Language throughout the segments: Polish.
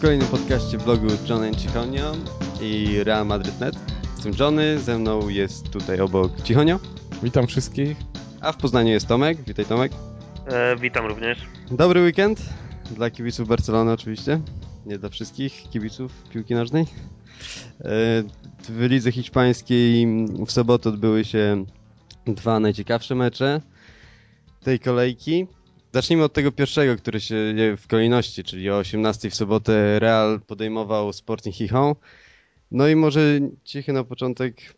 W kolejnym podcaście blogu John Cichonio i Real Madrid.net. Jestem Johnny, ze mną jest tutaj obok Cichonio. Witam wszystkich. A w Poznaniu jest Tomek. Witaj Tomek. E, witam również. Dobry weekend dla kibiców Barcelony oczywiście. Nie dla wszystkich kibiców piłki nożnej. E, w lidze hiszpańskiej w sobotę odbyły się dwa najciekawsze mecze tej kolejki. Zacznijmy od tego pierwszego, który się w kolejności, czyli o 18 w sobotę Real podejmował Sporting Gijon. No i może cichy na początek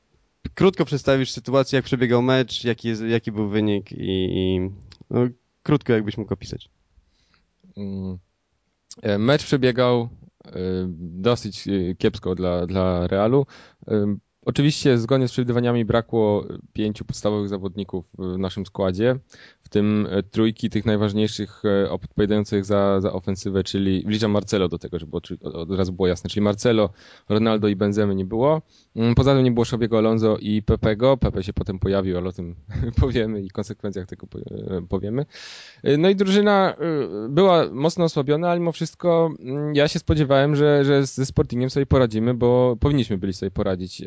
krótko przedstawisz sytuację, jak przebiegał mecz, jaki, jest, jaki był wynik i, i no, krótko jakbyś mógł opisać. Mm. E, mecz przebiegał e, dosyć e, kiepsko dla, dla Realu. Oczywiście zgodnie z przewidywaniami brakło pięciu podstawowych zawodników w naszym składzie, w tym e, trójki tych najważniejszych e, odpowiadających za, za ofensywę, czyli wliczam Marcelo do tego, żeby od razu było jasne, czyli Marcelo, Ronaldo i Benzemy nie było. Mm, poza tym nie było Szobiego Alonso i Pepego. Pepe się potem pojawił, ale o tym powiemy i konsekwencjach tego e, powiemy. No i drużyna była mocno osłabiona, ale mimo wszystko mm, ja się spodziewałem, że, że ze Sportingiem sobie poradzimy, bo powinniśmy byli sobie poradzić.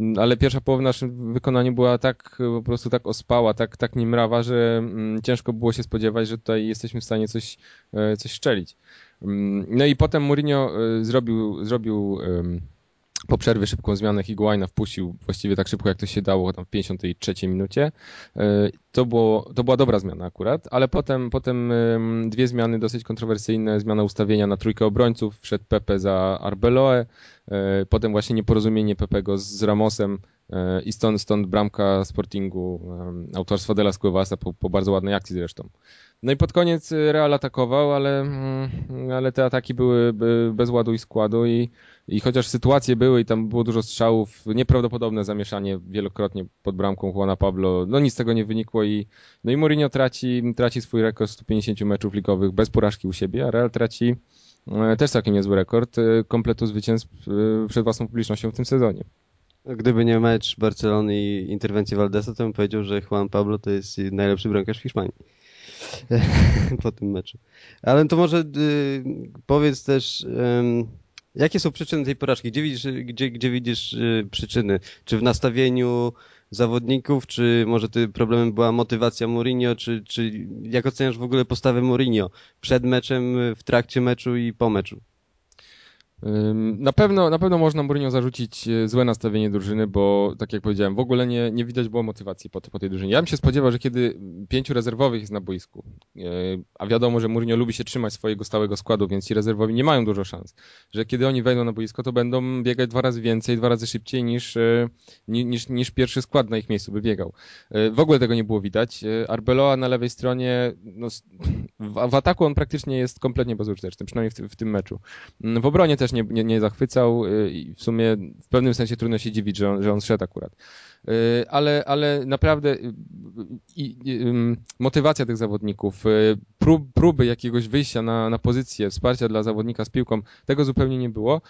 Mm, ale pierwsza połowa w naszym wykonaniu była tak po prostu tak ospała, tak, tak nimrawa, że mm, ciężko było się spodziewać, że tutaj jesteśmy w stanie coś, e, coś szczelić. Mm, no i potem Mourinho zrobił, zrobił po przerwie szybką zmianę Higuaina wpuścił właściwie tak szybko, jak to się dało, tam w 53 minucie. E, to, było, to była dobra zmiana akurat, ale potem, potem dwie zmiany dosyć kontrowersyjne. Zmiana ustawienia na trójkę obrońców, wszedł Pepe za Arbeloe, potem właśnie nieporozumienie Pepego z Ramosem e, i stąd, stąd bramka Sportingu autorstwa Dela Scuevasa po, po bardzo ładnej akcji zresztą. No i pod koniec Real atakował, ale, mm, ale te ataki były bez ładu i składu i i chociaż sytuacje były i tam było dużo strzałów, nieprawdopodobne zamieszanie wielokrotnie pod bramką Juana Pablo, no nic z tego nie wynikło i no i Mourinho traci, traci swój rekord 150 meczów ligowych bez porażki u siebie, a Real traci e, też całkiem niezły rekord e, kompletu zwycięstw e, przed własną publicznością w tym sezonie. Gdyby nie mecz Barcelony i interwencji Valdesa, to bym powiedział, że Juan Pablo to jest najlepszy bramkarz w Hiszpanii po tym meczu. Ale to może y, powiedz też... Jakie są przyczyny tej porażki? Gdzie widzisz, gdzie, gdzie widzisz y, przyczyny? Czy w nastawieniu zawodników, czy może tym problemem była motywacja Mourinho, czy, czy jak oceniasz w ogóle postawę Mourinho przed meczem, w trakcie meczu i po meczu? Na pewno, na pewno można Mourinho zarzucić e, złe nastawienie drużyny, bo tak jak powiedziałem, w ogóle nie, nie widać było motywacji po, po tej drużynie. Ja bym się spodziewał, że kiedy pięciu rezerwowych jest na boisku, e, a wiadomo, że Mourinho lubi się trzymać swojego stałego składu, więc ci rezerwowi nie mają dużo szans, że kiedy oni wejdą na boisko, to będą biegać dwa razy więcej, dwa razy szybciej niż, e, niż, niż pierwszy skład na ich miejscu by biegał. W ogóle tego nie było widać. Arbeloa na lewej stronie, no, w, w ataku on praktycznie jest kompletnie bezużyteczny, przynajmniej w, w tym meczu. W obronie też nie, nie, nie zachwycał y, i w sumie w pewnym sensie trudno się dziwić, że on, że on szedł akurat. Y, ale, ale naprawdę y, i, i, motywacja tych zawodników, prób, próby jakiegoś wyjścia na, na pozycję, wsparcia dla zawodnika z piłką, tego zupełnie nie było.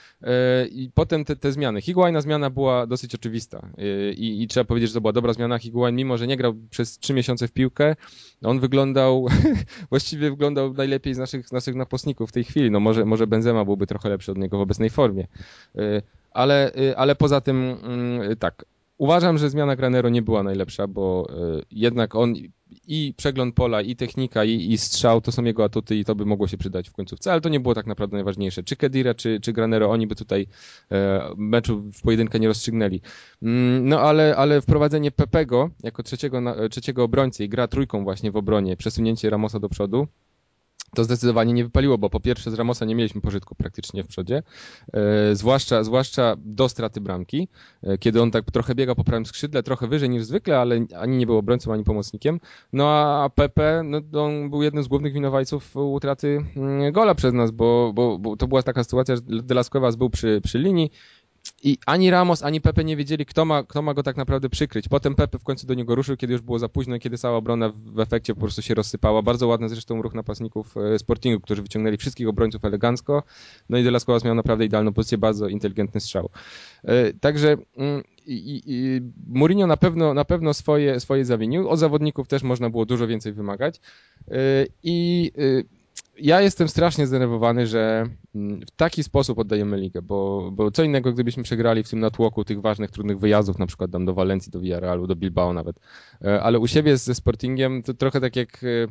I potem te, te zmiany. Higuaina zmiana była dosyć oczywista I, i trzeba powiedzieć, że to była dobra zmiana. Higuain, mimo że nie grał przez trzy miesiące w piłkę, on wyglądał, właściwie wyglądał najlepiej z naszych, z naszych napastników w tej chwili. No może, może Benzema byłby trochę lepszy od niego w obecnej formie. Y, ale, y, ale poza tym mm, tak, uważam, że zmiana Granero nie była najlepsza, bo y, jednak on i przegląd pola, i technika, i, i strzał to są jego atuty i to by mogło się przydać w końcówce, ale to nie było tak naprawdę najważniejsze. Czy Kedira, czy, czy Granero, oni by tutaj e, meczu w pojedynkę nie rozstrzygnęli. Mm, no ale, ale wprowadzenie Pepego jako trzeciego, trzeciego obrońcy i gra trójką właśnie w obronie, przesunięcie Ramosa do przodu, to zdecydowanie nie wypaliło, bo po pierwsze z Ramosa nie mieliśmy pożytku praktycznie w przodzie, e, zwłaszcza, zwłaszcza do straty bramki, e, kiedy on tak trochę biega po prawym skrzydle, trochę wyżej niż zwykle, ale ani nie był obrońcą, ani pomocnikiem. No a Pepe, no, on był jednym z głównych winowajców utraty mm, gola przez nas, bo, bo, bo to była taka sytuacja, że De Las Cuevas był przy, przy linii, i ani Ramos, ani Pepe nie wiedzieli, kto ma, kto ma go tak naprawdę przykryć. Potem Pepe w końcu do niego ruszył, kiedy już było za późno, kiedy cała obrona w efekcie po prostu się rozsypała. Bardzo ładny zresztą ruch napastników e, Sportingu, którzy wyciągnęli wszystkich obrońców elegancko. No i De Las miał naprawdę idealną pozycję, bardzo inteligentny strzał. E, także mm, i, i Mourinho na pewno, na pewno swoje, swoje zawinił. Od zawodników też można było dużo więcej wymagać. E, I ja jestem strasznie zdenerwowany, że mm, w taki sposób oddajemy ligę, bo, bo co innego, gdybyśmy przegrali w tym natłoku tych ważnych, trudnych wyjazdów, na przykład tam do Walencji, do Villarrealu, do Bilbao nawet, e, ale u siebie ze Sportingiem to trochę tak jak, e,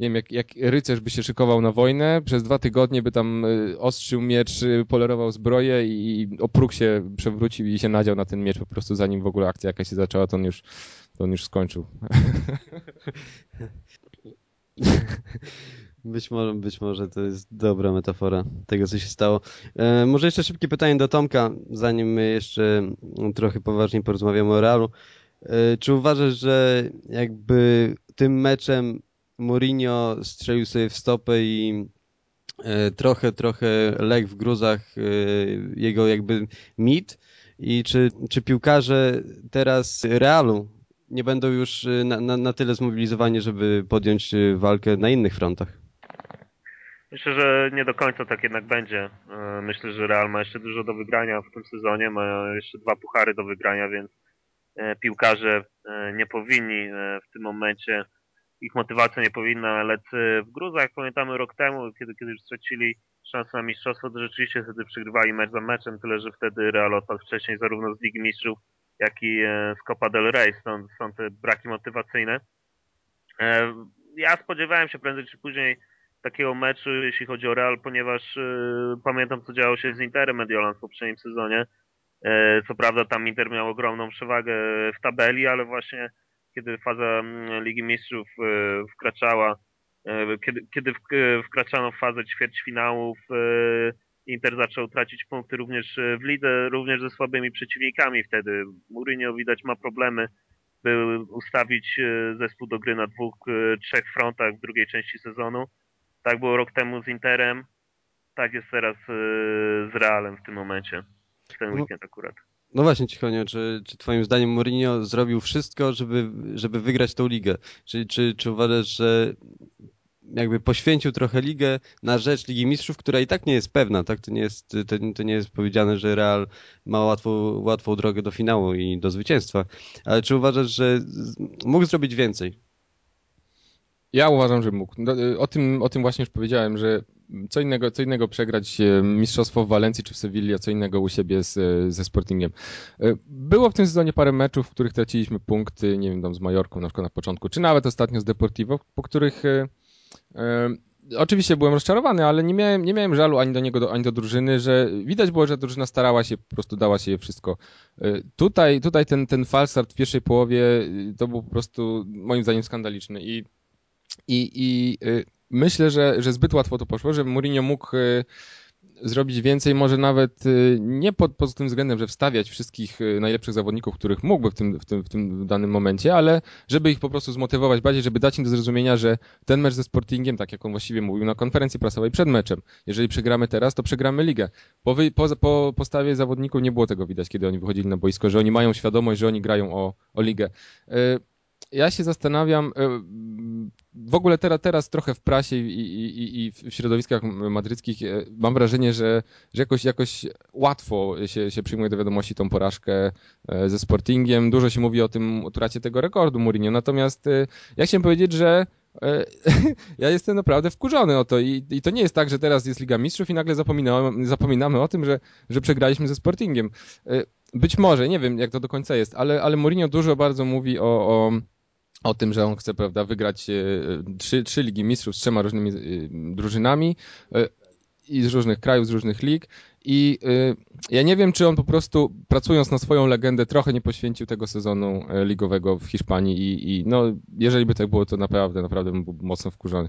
nie wiem, jak, jak rycerz by się szykował na wojnę, przez dwa tygodnie by tam e, ostrzył miecz, polerował zbroję i o próg się przewrócił i się nadział na ten miecz po prostu zanim w ogóle akcja jakaś się zaczęła, to on już, to on już skończył. Być może, być może to jest dobra metafora tego, co się stało. E, może jeszcze szybkie pytanie do Tomka, zanim my jeszcze trochę poważniej porozmawiamy o Realu. E, czy uważasz, że jakby tym meczem Mourinho strzelił sobie w stopę i e, trochę, trochę lek w gruzach e, jego jakby mit i czy, czy piłkarze teraz Realu nie będą już na, na, na tyle zmobilizowani, żeby podjąć walkę na innych frontach? Myślę, że nie do końca tak jednak będzie. E, myślę, że Real ma jeszcze dużo do wygrania w tym sezonie, ma jeszcze dwa puchary do wygrania, więc e, piłkarze e, nie powinni w tym momencie, ich motywacja nie powinna lec w gruzach. Pamiętamy rok temu, kiedy, kiedy już stracili szansę na mistrzostwo, to rzeczywiście wtedy przegrywali mecz za meczem, tyle że wtedy Real odpadł wcześniej zarówno z Ligi Mistrzów, jak i z Copa del Rey, stąd są te braki motywacyjne. Ja spodziewałem się prędzej czy później takiego meczu, jeśli chodzi o Real, ponieważ y, pamiętam, co działo się z Interem Mediolan w poprzednim sezonie. Y, co prawda tam Inter miał ogromną przewagę w tabeli, ale właśnie kiedy faza mm, Ligi Mistrzów y, wkraczała, kiedy, kiedy wkraczano w fazę ćwierćfinałów, Inter zaczął tracić punkty również w lidze, również ze słabymi przeciwnikami wtedy. Mourinho widać ma problemy, by ustawić zespół do gry na dwóch, trzech frontach w drugiej części sezonu. Tak było rok temu z Interem, tak jest teraz y, z Realem w tym momencie, w ten no, weekend akurat. No właśnie, Cichonio, czy, czy twoim zdaniem Mourinho zrobił wszystko, żeby, żeby wygrać tą ligę? Czy, czy, czy uważasz, że jakby poświęcił trochę ligę na rzecz Ligi Mistrzów, która i tak nie jest pewna, tak? To nie jest, to, to nie jest powiedziane, że Real ma łatwą, łatwą drogę do finału i do zwycięstwa. Ale czy uważasz, że mógł zrobić więcej? Ja uważam, że mógł. No, y, o tym, o tym właśnie już powiedziałem, że co innego, co innego przegrać y, mistrzostwo w Walencji czy w Sewilli, a co innego u siebie z, y, ze Sportingiem. Było w tym sezonie parę meczów, w których traciliśmy punkty, nie wiem, tam z Majorką na przykład na początku, czy nawet ostatnio z Deportivo, po których e, oczywiście byłem rozczarowany, ale nie miałem, nie miałem żalu ani do niego, ani do drużyny, że widać było, że drużyna starała się, po prostu dała się je wszystko. Tutaj, tutaj ten, ten w pierwszej połowie to był po prostu moim zdaniem skandaliczny i i, i y, myślę, że, że zbyt łatwo to poszło, że Mourinho mógł y, zrobić więcej, może nawet y, nie pod, pod tym względem, że wstawiać wszystkich najlepszych zawodników, których mógłby w tym, w, tym, w tym danym momencie, ale żeby ich po prostu zmotywować bardziej, żeby dać im do zrozumienia, że ten mecz ze Sportingiem, tak jak on właściwie mówił na konferencji prasowej przed meczem, jeżeli przegramy teraz, to przegramy ligę. Po, wy, po, po postawie zawodników nie było tego widać, kiedy oni wychodzili na boisko, że oni mają świadomość, że oni grają o, o ligę ja się zastanawiam, e, w ogóle teraz, teraz trochę w prasie i, i, i w środowiskach madryckich e, mam wrażenie, że, że jakoś, jakoś łatwo się, się przyjmuje do wiadomości tą porażkę e, ze Sportingiem. Dużo się mówi o tym utracie tego rekordu Mourinho, natomiast ja chciałem powiedzieć, że ja jestem naprawdę wkurzony o to I, i to nie jest tak, że teraz jest Liga Mistrzów i nagle zapominamy, zapominamy o tym, że, że przegraliśmy ze Sportingiem. Być może, nie wiem jak to do końca jest, ale, ale Mourinho dużo bardzo mówi o, o o tym, że on chce prawda, wygrać e, trzy, trzy Ligi Mistrzów z trzema różnymi e, drużynami e, i z różnych krajów, z różnych lig. I ja nie wiem, czy on po prostu pracując na swoją legendę trochę nie poświęcił tego sezonu ligowego w Hiszpanii i, i no, jeżeli by tak było, to naprawdę, naprawdę bym mocno wkurzony.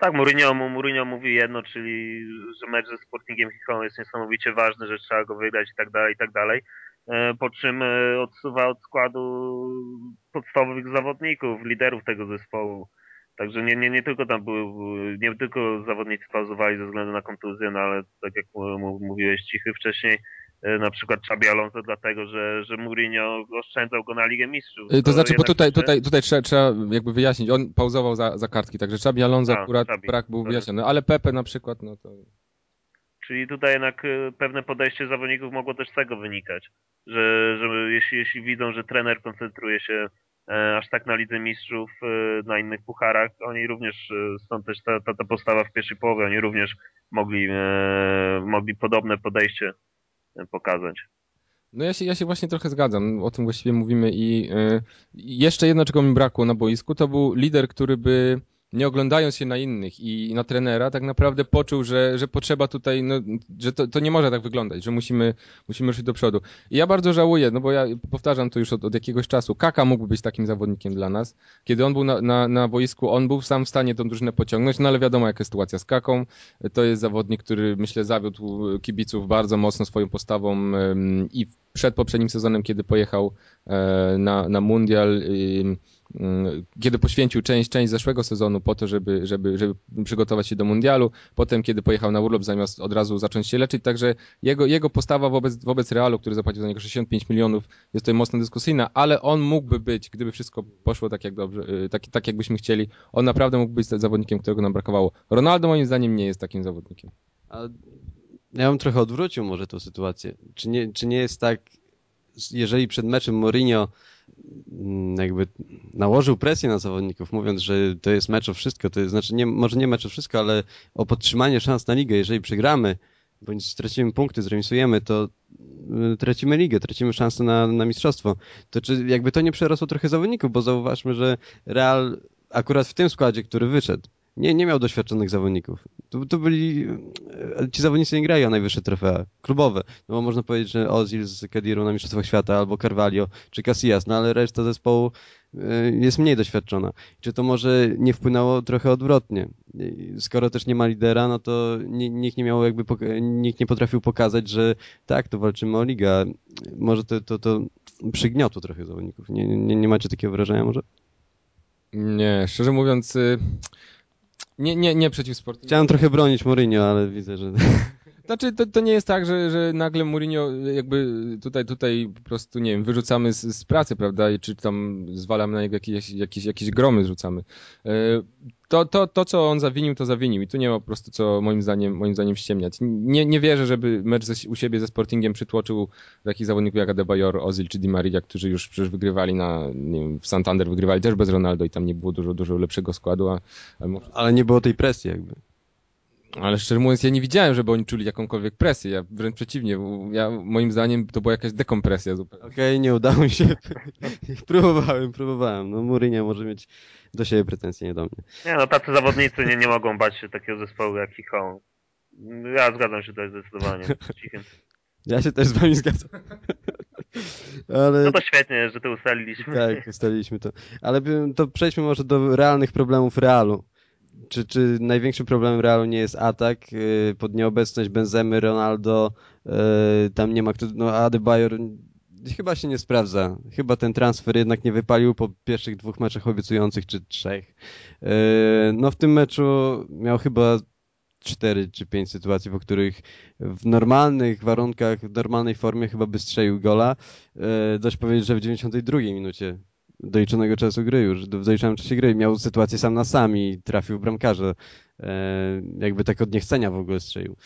Tak, Mourinho, Mourinho mówi jedno, czyli że mecz ze Sportingiem Gijón jest niesamowicie ważny, że trzeba go wygrać i tak dalej, i tak dalej. E, po czym e, odsuwa od składu podstawowych zawodników, liderów tego zespołu. Także nie, nie, nie tylko tam były, nie tylko zawodnicy pauzowali ze względu na kontuzję, no ale tak jak mówiłeś Cichy wcześniej, e, na przykład Xabi Alonso dlatego, że, że Mourinho oszczędzał go na Ligę Mistrzów. To, to znaczy, bo tutaj, tutaj, tutaj trzeba, trzeba jakby wyjaśnić, on pauzował za, za kartki, także Xabi Alonso A, akurat Xabi, brak był wyjaśniony, ale Pepe na przykład, no to... Czyli tutaj jednak e, pewne podejście zawodników mogło też z tego wynikać, że, że jeśli, jeśli widzą, że trener koncentruje się e, aż tak na Lidze Mistrzów, e, na innych pucharach, oni również, stąd też ta, ta, ta postawa w pierwszej połowie, oni również mogli, mogli podobne podejście pokazać. No ja się, ja się właśnie trochę zgadzam, o tym właściwie mówimy i jeszcze jedno, czego mi brakło na boisku, to był lider, który by nie oglądając się na innych i na trenera, tak naprawdę poczuł, że, że potrzeba tutaj, no, że to, to nie może tak wyglądać, że musimy, musimy ruszyć do przodu. I ja bardzo żałuję, no bo ja powtarzam to już od, od jakiegoś czasu. Kaka mógłby być takim zawodnikiem dla nas. Kiedy on był na, na, na boisku, on był sam w stanie tą drużynę pociągnąć, no ale wiadomo jaka jest sytuacja z Kaką. To jest zawodnik, który myślę zawiódł kibiców bardzo mocno swoją postawą i przed poprzednim sezonem, kiedy pojechał e, na, na mundial, kiedy poświęcił część, część zeszłego sezonu po to, żeby, żeby, żeby przygotować się do mundialu, potem kiedy pojechał na urlop zamiast od razu zacząć się leczyć, także jego, jego postawa wobec, wobec Realu, który zapłacił za niego 65 milionów jest tutaj mocno dyskusyjna, ale on mógłby być, gdyby wszystko poszło tak jak dobrze, y, tak, tak jakbyśmy chcieli, on naprawdę mógłby być zawodnikiem, którego nam brakowało. Ronaldo moim zdaniem nie jest takim zawodnikiem. A ja bym trochę odwrócił może tę sytuację. Czy nie, czy nie jest tak, jeżeli przed meczem Mourinho Mm, jakby nałożył presję na zawodników, mówiąc, że to jest mecz o wszystko, to jest, znaczy nie, może nie mecz o wszystko, ale o podtrzymanie szans na ligę, jeżeli przegramy, bądź stracimy punkty, zremisujemy, to y, tracimy ligę, tracimy szansę na, na mistrzostwo. To czy jakby to nie przerosło trochę zawodników, bo zauważmy, że Real akurat w tym składzie, który wyszedł, nie, nie miał doświadczonych zawodników. To, to byli, ci zawodnicy nie grają najwyższe trofea, klubowe. No bo można powiedzieć, że Ozil z Kadirą na Mistrzostwach Świata, albo Carvalho, czy Casillas, no ale reszta zespołu e, jest mniej doświadczona. Czy to może nie wpłynęło trochę odwrotnie? Skoro też nie ma lidera, no to nikt nie miał jakby, nikt nie potrafił pokazać, że tak, to walczymy o ligę. Może to, to, to przygniotło trochę zawodników. Nie, nie, nie macie takiego wrażenia może? Nie, szczerze mówiąc... Nie, nie, nie przeciw sportowi. Chciałem trochę bronić Mourinho, ale widzę, że... Znaczy, to, to nie jest tak, że, że nagle Mourinho jakby tutaj, tutaj po prostu, nie wiem, wyrzucamy z, z pracy, prawda, czy tam zwalamy na niego jakieś, jakieś, jakieś gromy zrzucamy. E, to, to, to, co on zawinił, to zawinił i tu nie ma po prostu co moim zdaniem, moim zdaniem ściemniać. Nie, nie wierzę, żeby mecz ze, u siebie ze Sportingiem przytłoczył takich zawodników jak Adebayor, Ozil czy Di Maria, którzy już przecież wygrywali na, nie wiem, w Santander wygrywali też bez Ronaldo i tam nie było dużo, dużo lepszego składu. A, a... Ale nie było tej presji jakby. Ale szczerze mówiąc, ja nie widziałem, żeby oni czuli jakąkolwiek presję. Ja wręcz przeciwnie. Ja, moim zdaniem to była jakaś dekompresja zupełnie. Okej, okay, nie udało mi się. próbowałem, próbowałem. No Mourinho może mieć do siebie pretensje, nie do mnie. Nie no, tacy zawodnicy nie, nie mogą bać się takiego zespołu jak Hichon. Ja zgadzam się tutaj zdecydowanie. Ja się też z wami zgadzam. Ale... No to świetnie, że to ustaliliśmy. Tak, ustaliliśmy to. Ale to przejdźmy może do realnych problemów Realu czy, czy największym problemem Realu nie jest atak y, pod nieobecność Benzemy, Ronaldo, y, tam nie ma kto, no Adebayor chyba się nie sprawdza. Chyba ten transfer jednak nie wypalił po pierwszych dwóch meczach obiecujących, czy trzech. Y, no w tym meczu miał chyba cztery czy pięć sytuacji, po których w normalnych warunkach, w normalnej formie chyba by strzelił gola. Dość powiedzieć, że w 92 minucie doliczonego czasu gry już, w doliczonym czasie gry miał sytuację sam na sam i trafił bramkarza. E, jakby tak od niechcenia w ogóle strzelił.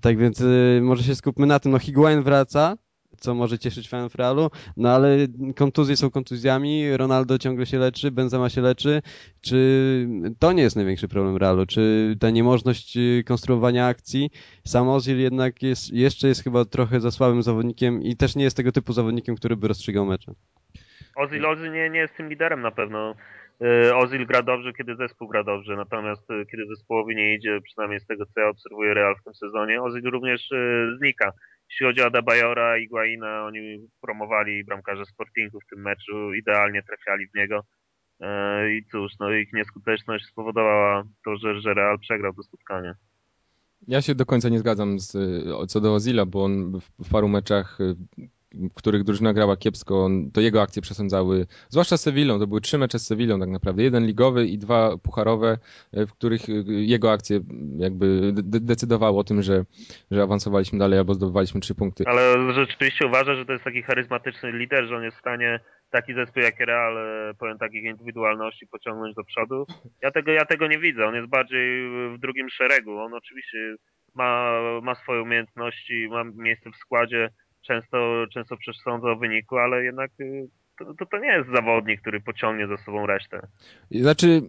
Tak więc e, może się skupmy na tym. No Higuain wraca, co może cieszyć fanów Realu, no ale kontuzje są kontuzjami, Ronaldo ciągle się leczy, Benzema się leczy. Czy to nie jest największy problem Realu? Czy ta niemożność e, konstruowania akcji? Sam Ozil jednak jest, jeszcze jest chyba trochę za słabym zawodnikiem i też nie jest tego typu zawodnikiem, który by rozstrzygał mecze. Ozil, Ozil nie, nie jest tym liderem na pewno. Y, Ozil gra dobrze, kiedy zespół gra dobrze, natomiast y, kiedy zespołowi nie idzie, przynajmniej z tego co ja obserwuję Real w tym sezonie, Ozil również y, znika. Jeśli chodzi o Adebayora i Guaina, oni promowali bramkarze Sportingu w tym meczu, idealnie trafiali w niego. I cóż, no ich nieskuteczność spowodowała to, że, że Real przegrał to spotkanie. Ja się do końca nie zgadzam z, co do Ozila, bo on w paru meczach których drużyna grała kiepsko, to jego akcje przesądzały, zwłaszcza Sewillą, to były trzy mecze z Sewillą tak naprawdę, jeden ligowy i dwa pucharowe, e, w których e, jego akcje jakby decydowały o tym, że, że awansowaliśmy dalej albo zdobywaliśmy trzy punkty. Ale rzeczywiście uważa, że to jest taki charyzmatyczny lider, że on jest w stanie taki zespół jak Real, e, powiem takich indywidualności pociągnąć do przodu. Ja tego, ja tego nie widzę, on jest bardziej w drugim szeregu, on oczywiście ma, ma swoje umiejętności, ma miejsce w składzie, często, często przesądza o wyniku, ale jednak y, to, to, to nie jest zawodnik, który pociągnie za sobą resztę. Znaczy,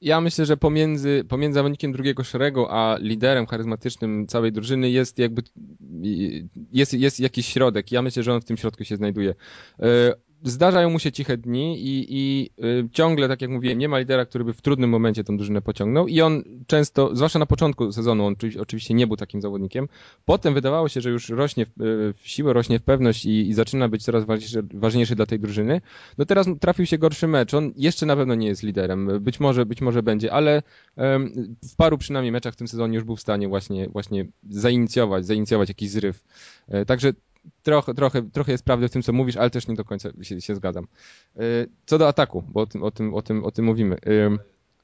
ja myślę, że pomiędzy, pomiędzy zawodnikiem drugiego szeregu, a liderem charyzmatycznym całej drużyny jest jakby jest, jest jakiś środek. Ja myślę, że on w tym środku się znajduje. Zdarzają mu się ciche dni i, i y, ciągle, tak jak mówiłem, nie ma lidera, który by w trudnym momencie tą drużynę pociągnął i on często, zwłaszcza na początku sezonu, on oczywiście nie był takim zawodnikiem. Potem wydawało się, że już rośnie w, y, w siłę, rośnie w pewność i, i zaczyna być coraz ważniejszy, ważniejszy, dla tej drużyny. No teraz trafił się gorszy mecz. On jeszcze na pewno nie jest liderem. Być może, być może będzie, ale um, w paru przynajmniej meczach w tym sezonie już był w stanie właśnie, właśnie zainicjować, zainicjować jakiś zryw. E, także trochę, trochę, trochę jest prawdy w tym, co mówisz, ale też nie do końca się, się zgadzam. Y, co do ataku, bo o tym, o tym, o tym, o tym mówimy.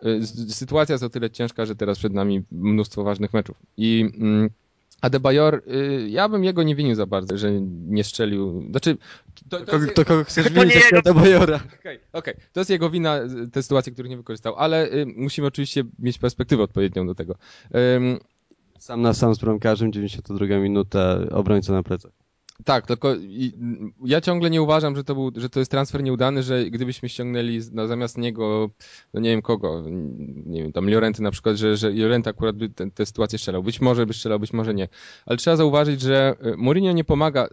Y, y, sytuacja jest o tyle ciężka, że teraz przed nami mnóstwo ważnych meczów. I mm, Adebayor, ja bym jego nie winił za bardzo, że nie strzelił. Znaczy, to, to, to, to kogo chcesz winić jego... Adebayora? Okej, okay, okay, to jest jego wina, te sytuacje, których nie wykorzystał, ale y, musimy oczywiście mieć perspektywę odpowiednią do tego. sam na sam z bramkarzem, 92 minuta, obrońca na plecach. Tak, tylko ja ciągle nie uważam, że to, był, że to jest transfer nieudany, że gdybyśmy ściągnęli na zamiast niego, no nie wiem kogo, nie wiem, tam Llorenty na przykład, że, że Llorente akurat by tę, tę sytuację strzelał. Być może by strzelał, być może nie. Ale trzeba zauważyć, że e, Mourinho nie pomaga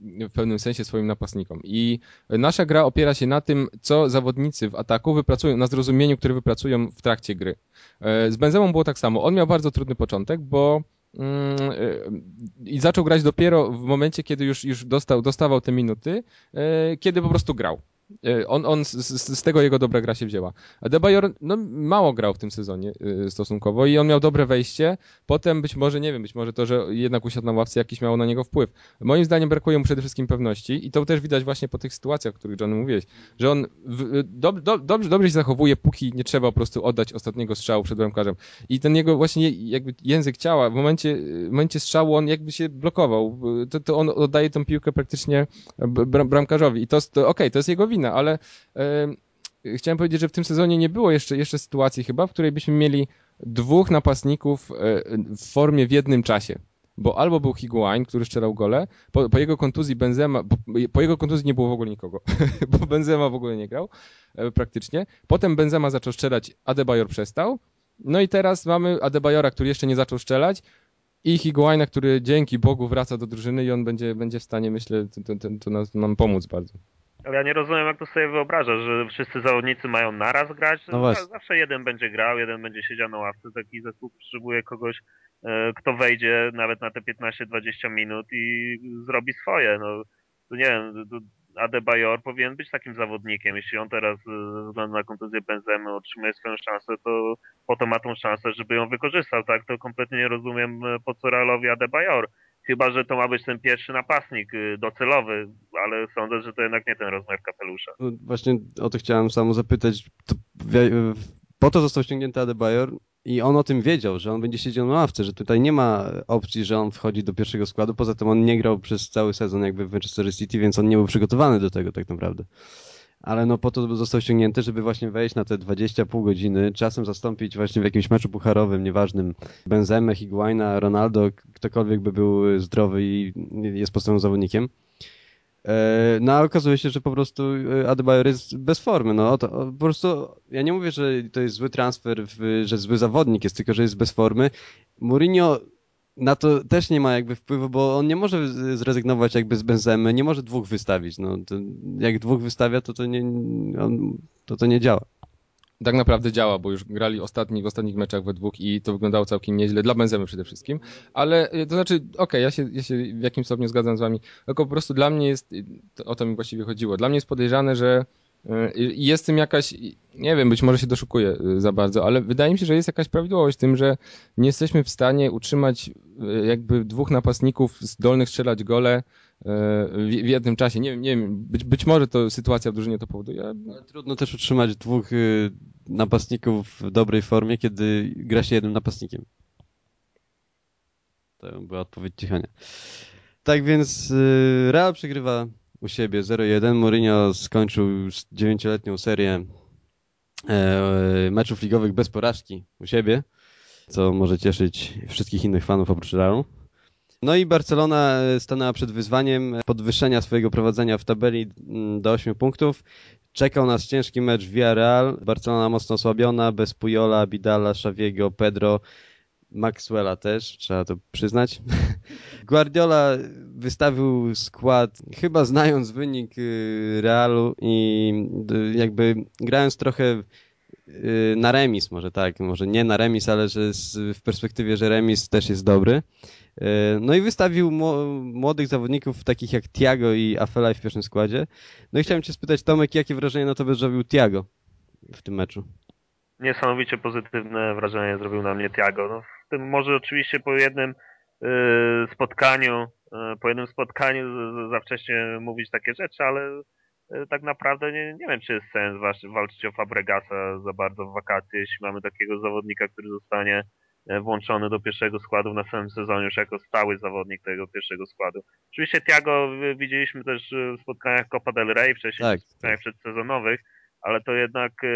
w pewnym sensie swoim napastnikom. I nasza gra opiera się na tym, co zawodnicy w ataku wypracują, na zrozumieniu, które wypracują w trakcie gry. E, z Benzemą było tak samo. On miał bardzo trudny początek, bo i zaczął grać dopiero w momencie, kiedy już, już dostał, dostawał te minuty, y, kiedy po prostu grał. E, on, on z, z, tego jego dobra gra się wzięła. A Debayor no, mało grał w tym sezonie y, stosunkowo i on miał dobre wejście. Potem być może, nie wiem, być może to, że jednak usiadł na ławce jakiś miało na niego wpływ. Moim zdaniem brakuje mu przede wszystkim pewności i to też widać właśnie po tych sytuacjach, o których John mówiłeś, że on w, do, do, dobrze, dobrze się zachowuje, póki nie trzeba po prostu oddać ostatniego strzału przed bramkarzem. I ten jego właśnie jakby język ciała, w momencie, w momencie strzału on jakby się blokował. To, to on oddaje tą piłkę praktycznie bramkarzowi i to, to okej, okay, to jest jego wina wina, ale e, chciałem powiedzieć, że w tym sezonie nie było jeszcze, jeszcze sytuacji chyba, w której byśmy mieli dwóch napastników e, w formie w jednym czasie. Bo albo był Higuain, który strzelał gole, po, po jego kontuzji Benzema, po, po, jego kontuzji nie było w ogóle nikogo, bo Benzema w ogóle nie grał e, praktycznie. Potem Benzema zaczął strzelać, Adebayor przestał. No i teraz mamy Adebayora, który jeszcze nie zaczął strzelać i Higuaina, który dzięki Bogu wraca do drużyny i on będzie, będzie w stanie, myślę, to, to, to nam pomóc bardzo. Ale ja nie rozumiem, jak to sobie wyobrażasz, że wszyscy zawodnicy mają naraz grać. No Zawsze jeden będzie grał, jeden będzie siedział na ławce. Taki zespół potrzebuje kogoś, e, kto wejdzie nawet na te 15-20 minut i zrobi swoje. No, to nie wiem, Adebayor powinien być takim zawodnikiem. Jeśli on teraz e, ze względu na kontuzję Benzemy otrzymuje swoją szansę, to po to ma tą szansę, żeby ją wykorzystał. Tak, to kompletnie nie rozumiem, e, po co Realowi Adebayor. Chyba, że to ma być ten pierwszy napastnik y, docelowy, ale sądzę, że to jednak nie ten rozmiar kapelusza. No właśnie o to chciałem samo zapytać. To po to został ściągnięty Adebayor i on o tym wiedział, że on będzie siedział na ławce, że tutaj nie ma opcji, że on wchodzi do pierwszego składu. Poza tym on nie grał przez cały sezon jakby w Manchester City, więc on nie był przygotowany do tego tak naprawdę ale no po to został ściągnięty, żeby właśnie wejść na te 20 pół godziny, czasem zastąpić właśnie w jakimś meczu pucharowym, nieważnym, Benzemę, Higuaina, Ronaldo, ktokolwiek by był zdrowy i jest podstawowym zawodnikiem. E, no a okazuje się, że po prostu e, Adebayor jest bez formy. No, to, po prostu ja nie mówię, że to jest zły transfer, że zły zawodnik jest, tylko że jest bez formy. Mourinho na to też nie ma jakby wpływu, bo on nie może zrezygnować jakby z Benzemy, nie może dwóch wystawić. No, to jak dwóch wystawia, to to nie, on, to, to nie działa. Tak naprawdę działa, bo już grali ostatni, w ostatnich meczach we dwóch i to wyglądało całkiem nieźle, dla Benzemy przede wszystkim, ale y, to znaczy, okej, okay, ja, się, ja się w jakimś stopniu zgadzam z wami, tylko po prostu dla mnie jest, o to mi właściwie chodziło, dla mnie jest podejrzane, że jest tym jakaś, nie wiem, być może się doszukuję y, za bardzo, ale wydaje mi się, że jest jakaś prawidłowość w tym, że nie jesteśmy w stanie utrzymać y, jakby dwóch napastników zdolnych strzelać gole y, w, jednym czasie. Nie wiem, nie wiem, być, być może to sytuacja w drużynie to powoduje. Trudno też utrzymać dwóch napastników w dobrej formie, kiedy gra się jednym napastnikiem. To była odpowiedź Cichania. Tak więc Real przegrywa u siebie 0-1. Mourinho skończył dziewięcioletnią serię e, meczów ligowych bez porażki u siebie. co może cieszyć wszystkich innych fanów oprócz Realu. No i Barcelona stanęła przed wyzwaniem podwyższenia swojego prowadzenia w tabeli mm, do 8 punktów. Czekał nas ciężki mecz Villarreal. Barcelona mocno osłabiona, bez Pujola, Bidala, Xaviego, Pedro, Maxwella też, trzeba to przyznać. Guardiola wystawił skład, chyba znając wynik y, Realu i y, jakby grając trochę y, na remis, może tak, może nie na remis, ale że w perspektywie, że remis też jest dobry. No i wystawił młodych zawodników takich jak Tiago i Afela w pierwszym składzie. No i chciałem cię spytać, Tomek, jakie wrażenie na tobie zrobił Tiago w tym meczu? Niesamowicie pozytywne wrażenie zrobił na mnie Tiago. No, tym może oczywiście po jednym y, spotkaniu, y, po jednym spotkaniu za wcześnie mówić takie rzeczy, ale y, tak naprawdę nie, nie wiem, czy jest sens walczyć o Fabregasa za bardzo w wakacje, jeśli mamy takiego zawodnika, który zostanie włączony do pierwszego składu na samym sezonie już jako stały zawodnik tego pierwszego składu. Oczywiście Tiago widzieliśmy też w spotkaniach Copa del Rey, wcześniej tak, w spotkaniach tak. przedsezonowych, ale to jednak e,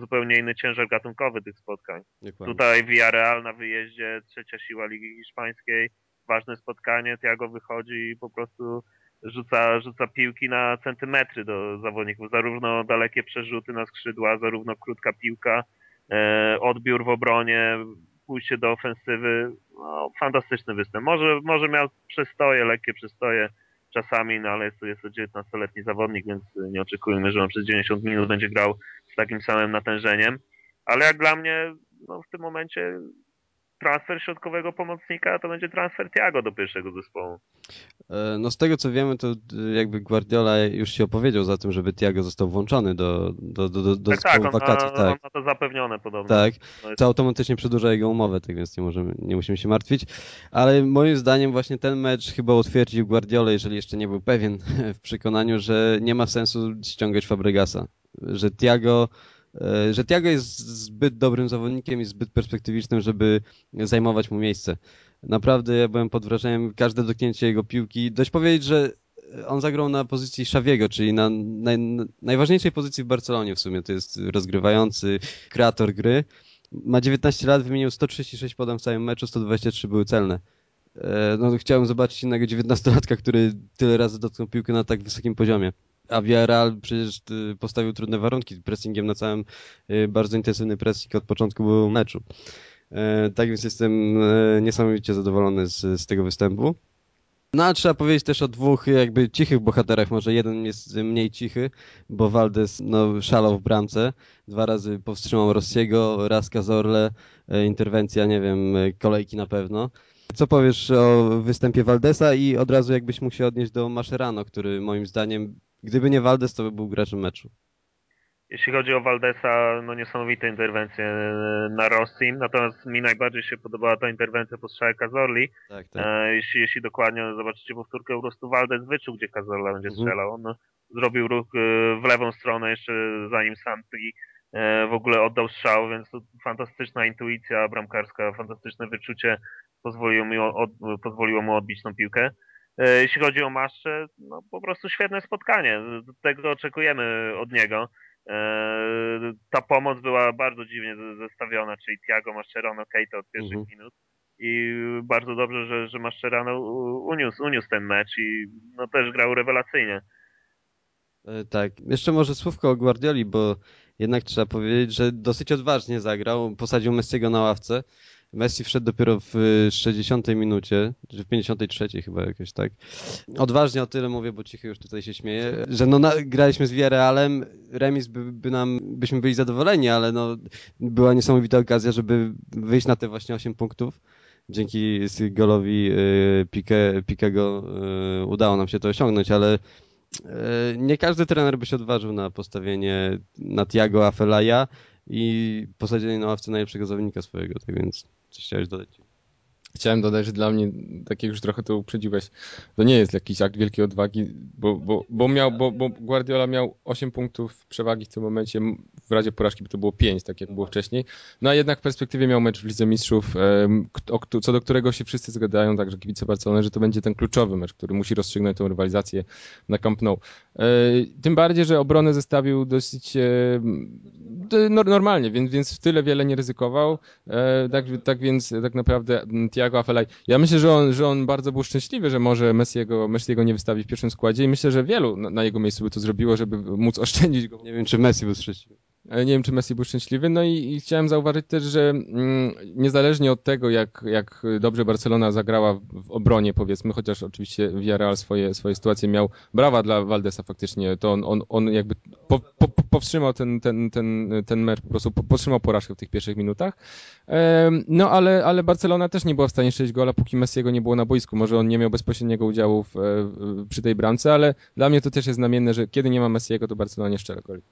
zupełnie inny ciężar gatunkowy tych spotkań. Dokładnie. Tutaj Villarreal na wyjeździe, trzecia siła Ligi Hiszpańskiej, ważne spotkanie, Tiago wychodzi i po prostu rzuca, rzuca piłki na centymetry do zawodników, zarówno dalekie przerzuty na skrzydła, zarówno krótka piłka, e, odbiór w obronie, pójście do ofensywy, no, fantastyczny występ. Może, może miał przestoje, lekkie przestoje czasami, no ale jest to, jest to 19-letni zawodnik, więc nie oczekujmy, że on przez 90 minut będzie grał z takim samym natężeniem. Ale jak dla mnie, no w tym momencie transfer środkowego pomocnika to będzie transfer Tiago do pierwszego zespołu. E, no z tego co wiemy, to jakby Guardiola już się opowiedział za tym, żeby Tiago został włączony do, do, do, do, do tak, tak, on wakacji. Ma, tak, on ma to zapewnione podobno. Tak, to automatycznie przedłuża jego umowę, tak więc nie, możemy, nie musimy się martwić. Ale moim zdaniem właśnie ten mecz chyba utwierdził Guardiola, jeżeli jeszcze nie był pewien w przekonaniu, że nie ma sensu ściągać Fabregasa. Że Tiago E, że Tiago jest zbyt dobrym zawodnikiem i zbyt perspektywicznym, żeby zajmować mu miejsce. Naprawdę ja byłem pod wrażeniem każde dotknięcie jego piłki. Dość powiedzieć, że on zagrał na pozycji Szawiego, czyli na naj, najważniejszej pozycji w Barcelonie w sumie. To jest rozgrywający, kreator gry. Ma 19 lat, wymienił 136 podam w całym meczu, 123 były celne. E, no, chciałem zobaczyć innego 19-latka, który tyle razy dotknął piłkę na tak wysokim poziomie. A Villarreal przecież y, postawił trudne warunki pressingiem na całym, y, bardzo intensywny pressing od początku meczu. E, tak więc jestem e, niesamowicie zadowolony z, z tego występu. No a trzeba powiedzieć też o dwóch jakby cichych bohaterach. Może jeden jest mniej cichy, bo Valdes no, szalał w bramce. Dwa razy powstrzymał Rossiego, raz Cazorle, e, interwencja, nie wiem, kolejki na pewno. Co powiesz o występie Valdesa i od razu jakbyś mógł się odnieść do Mascherano, który moim zdaniem Gdyby nie Valdes, to by był graczem meczu. Jeśli chodzi o Valdesa, no niesamowite interwencje e, na Rossim, natomiast mi najbardziej się podobała ta interwencja po strzale Cazorli. Tak, tak. E, jeśli, jeśli dokładnie zobaczycie powtórkę, po prostu Valdes wyczuł, gdzie Cazorla będzie mhm. strzelał. On zrobił ruch e, w lewą stronę jeszcze zanim Santri w ogóle oddał strzał, więc to fantastyczna intuicja bramkarska, fantastyczne wyczucie pozwoliło mu, od, pozwoliło mu odbić tą piłkę. E, jeśli chodzi o Maszcze, no po prostu świetne spotkanie. Tego oczekujemy od niego. E, ta pomoc była bardzo dziwnie zestawiona, czyli Tiago Mascherano, Keita od pierwszych mhm. minut. I bardzo dobrze, że, że Mascherano uniósł, uniósł ten mecz i no, też grał rewelacyjnie. E, tak. Jeszcze może słówko o Guardioli, bo jednak trzeba powiedzieć, że dosyć odważnie zagrał. Posadził Messiego na ławce. Messi wszedł dopiero w 60 minucie, czy w 53 chyba jakoś tak. Odważnie o tyle mówię, bo cichy już tutaj się śmieje, że no na, graliśmy z Villarrealem, remis by, by nam, byśmy byli zadowoleni, ale no była niesamowita okazja, żeby wyjść na te właśnie 8 punktów. Dzięki golowi y, Pique, Pikego y, udało nam się to osiągnąć, ale y, nie każdy trener by się odważył na postawienie na Tiago Afelaja i posadzenie na ławce najlepszego zawodnika swojego, tak więc Coś chciałeś dodać? Chciałem dodać, że dla mnie, tak jak już trochę to uprzedziłeś, to nie jest jakiś akt wielkiej odwagi, bo, bo, bo, miał, bo, bo Guardiola miał 8 punktów przewagi w tym momencie, w razie porażki by to było 5, tak jak było wcześniej. No a jednak w perspektywie miał mecz w Lidze Mistrzów, co do którego się wszyscy zgadają, także kibice Barcelony, że to będzie ten kluczowy mecz, który musi rozstrzygnąć tę rywalizację na Camp Nou. E, tym bardziej, że obronę zestawił dosyć e, normalnie, więc, więc w tyle wiele nie ryzykował. E, tak, tak więc tak naprawdę Afelaj, ja myślę, że on, że on bardzo był szczęśliwy, że może Messiego, Messiego nie wystawi w pierwszym składzie i myślę, że wielu na, na jego miejscu by to zrobiło, żeby móc oszczędzić go. Nie wiem, czy Messi był szczęśliwy. Nie wiem, czy Messi był szczęśliwy. No i, i chciałem zauważyć też, że mm, niezależnie od tego, jak, jak dobrze Barcelona zagrała w, obronie, powiedzmy, chociaż oczywiście Villarreal swoje, swoje sytuacje miał, brawa dla Valdesa faktycznie, to on, on, on jakby po, po, powstrzymał ten, ten, ten, ten mecz, po prostu powstrzymał porażkę w tych pierwszych minutach. No ale, ale Barcelona też nie była w stanie strzelić gola, póki Messiego nie było na boisku. Może on nie miał bezpośredniego udziału w, w, przy tej bramce, ale dla mnie to też jest znamienne, że kiedy nie ma Messiego, to Barcelona nie szczera goli.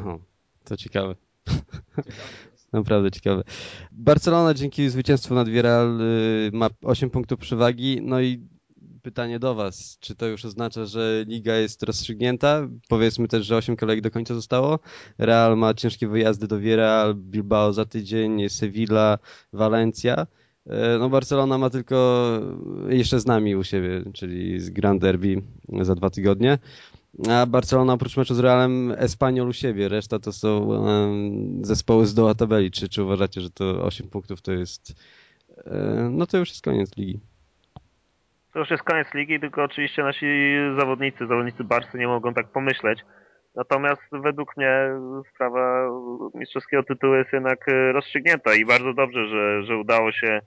Aha, to ciekawe. Naprawdę ciekawe. Barcelona dzięki zwycięstwu nad Villarreal y, ma 8 punktów przewagi, no i pytanie do Was, czy to już oznacza, że liga jest rozstrzygnięta? Powiedzmy też, że 8 kolejek do końca zostało. Real ma ciężkie wyjazdy do Villarreal, Bilbao za tydzień, Sevilla, Valencia. Y, no Barcelona ma tylko jeszcze z nami u siebie, czyli z Grand Derby za dwa tygodnie. A Barcelona oprócz meczu z Realem Espanyol u siebie, reszta to są um, zespoły z doła tabeli. Czy, czy uważacie, że to 8 punktów to jest um, no to już jest koniec ligi? To już jest koniec ligi, tylko oczywiście nasi zawodnicy, zawodnicy Barcy nie mogą tak pomyśleć. Natomiast według mnie sprawa mistrzowskiego tytułu jest jednak rozstrzygnięta i bardzo dobrze, że, że udało się